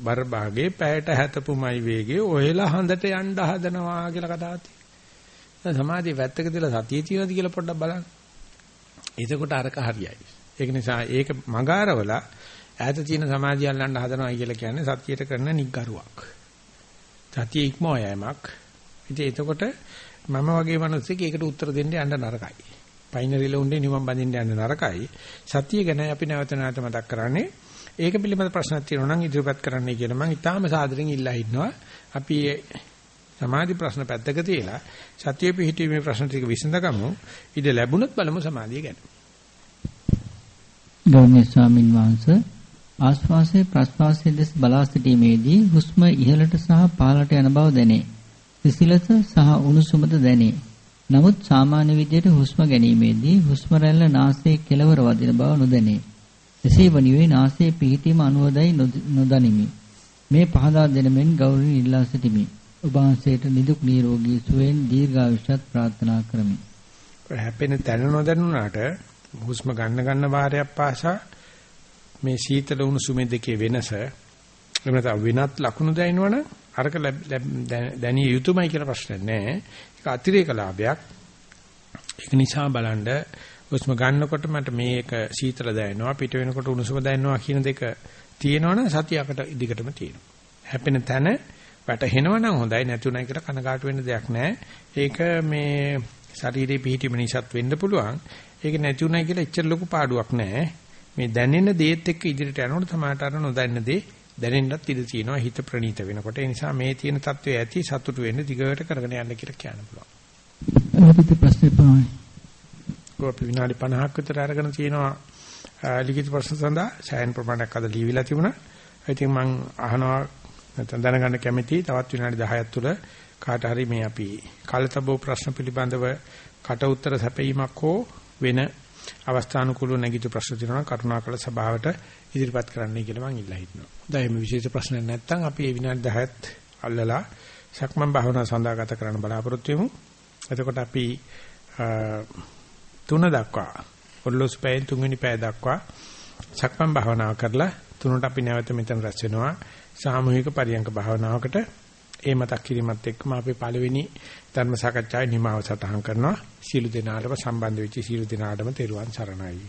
බර භාගේ පැයට හැතපුමයි වේගේ ඔයලා හඳට යන්න හදනවා කියලා කතාවක් තියෙනවා. සමාධිය වැත්තක දාලා සතිය තියෙනවද කියලා පොඩ්ඩක් බලන්න. එතකොට අරක හරියයි. ඒක නිසා ඒක මගාරවලා ඈත තියෙන සමාධිය අල්ලන්න හදනවා කියලා කියන්නේ සතියට කරන නිග්ගරුවක්. සතිය ඉක්මව යෑමක්. ඉතින් එතකොට මම වගේ මිනිස්සෙක් ඒකට උත්තර දෙන්න යන්න නරකයි. පයින්රිල උන්නේ නිවන් බඳින්න යන්න නරකයි. සතිය ගැන අපි නැවත නැවත මතක් කරන්නේ. ඒක පිළිබඳ ප්‍රශ්නක් තියෙනවා නම් ඉදිරිපත් කරන්නයි කියලා මම ඉතාලම සාදරයෙන් ඉල්ලා ඉන්නවා. අපි සමාධි ප්‍රශ්න පැත්තක තියලා සතිය පිහිටීමේ ප්‍රශ්න ටික විසඳගමු. ඉත ලැබුණොත් බලමු සමාධිය ගැන. ගෞරවනීය ස්වාමින් වහන්සේ ආස්වාසයේ ප්‍රස්වාසයේ දෙස බලා සිටීමේදී හුස්ම ඉහළට සහ පහළට යන බව දැනේ. සිසිලස සහ උණුසුමද දැනේ. නමුත් සාමාන්‍ය විදිහට හුස්ම ගැනීමේදී හුස්ම රැල්ල නාසයේ කෙළවර වදින බව නොදැනේ. එසේ වනුවේ නාසයේ පිහිටීම අනුවදයි නොදනිමි. මේ පහදා දෙන මෙන් ගෞරවයෙන් ඉල්ලා සිටිමි. ඔබ වහන්සේට නිදුක් නිරෝගී සුවයෙන් දීර්ඝායුෂත් ප්‍රාර්ථනා කරමි. හැපෙන තැන නොදැනුණාට හුස්ම ගන්න ගන්න වාරයක් පාසා මේ සීතල උණුසුමේ දෙකේ වෙනස එහෙම නැත්නම් වෙනත් ලකුණු දැනෙනවනම් අරක දැනිය යුතුමයි කියලා ප්‍රශ්නයක් නැහැ. ඒක අතිරේක ලාභයක්. ඒක නිසා බලන්න හුස්ම ගන්නකොට මට මේක සීතල දැනෙනවා පිට වෙනකොට උණුසුම දැනෙනවා කියන දෙක තියෙනවනම් සතියකට ඉදිකටම තියෙනවා. හැපෙන තැන වැටහෙනවනම් හොඳයි නැතුණයි කියලා කනගාටු වෙන්න දෙයක් නැහැ. ඒක මේ ශරීරේ පිහිටීම නිසාත් වෙන්න පුළුවන්. ඒක නැතුණයි කියලා එච්චර ලොකු පාඩුවක් නැහැ. මේ දැනෙන දේත් එක්ක ඉදිරියට යනකොට තමයි අර නොදැන්න දේ දැනෙන්නත් ඉඩ තියෙනවා හිත ප්‍රණීත වෙනකොට. ඒ නිසා මේ තියෙන தત્ත්වය ඇති සතුටු වෙන්න දිගට කරගෙන යන්න කියලා කියන්න පුළුවන්. අපිට ප්‍රශ්නේ පායි. කොපි විනාඩි 50ක් විතර අරගෙන තියෙනවා ලිඛිත ප්‍රශ්න සඳහා සෑහෙන ප්‍රමාණයක් අද ලියවිලා තිබුණා. ඉතින් මම අහනවා නැත්නම් දැනගන්න කැමතියි තවත් විනාඩි 10ක් තුළ කාට හරි මේ අපි කලතබෝ ප්‍රශ්න පිළිබඳව කට උතර සැපීමක් හෝ වෙන අවස්ථානුකූලව නැගිට ප්‍රශ්න තියෙනවා කරුණාකර සභාවට ඉදිරිපත් කරන්නයි කියලා මම ඉල්ලා හිටිනවා. දැන් මේ විශේෂ ප්‍රශ්න නැත්නම් අපි මේ විනාඩි 10ත් අල්ලලා සක්මන් භාවනාව සඳහා ගත කරන්න බලාපොරොත්තු වෙමු. එතකොට අපි තුන දක්වා ඔර්ලොස් පැයෙන් තුන්වෙනි පැය දක්වා සක්මන් භාවනාව කරලා තුනට අපි නැවත මෙතන රැස් වෙනවා සාමූහික පරියංක භාවනාවකට ඒ මතක් කිරීමත් එක්කම අපි පළවෙනි ධර්ම සාකච්ඡාවේ නිමාව සටහන් කරනවා. සීල දිනාටම සම්බන්ධ වෙච්ච සීල දිනාටම තෙරුවන් සරණයි.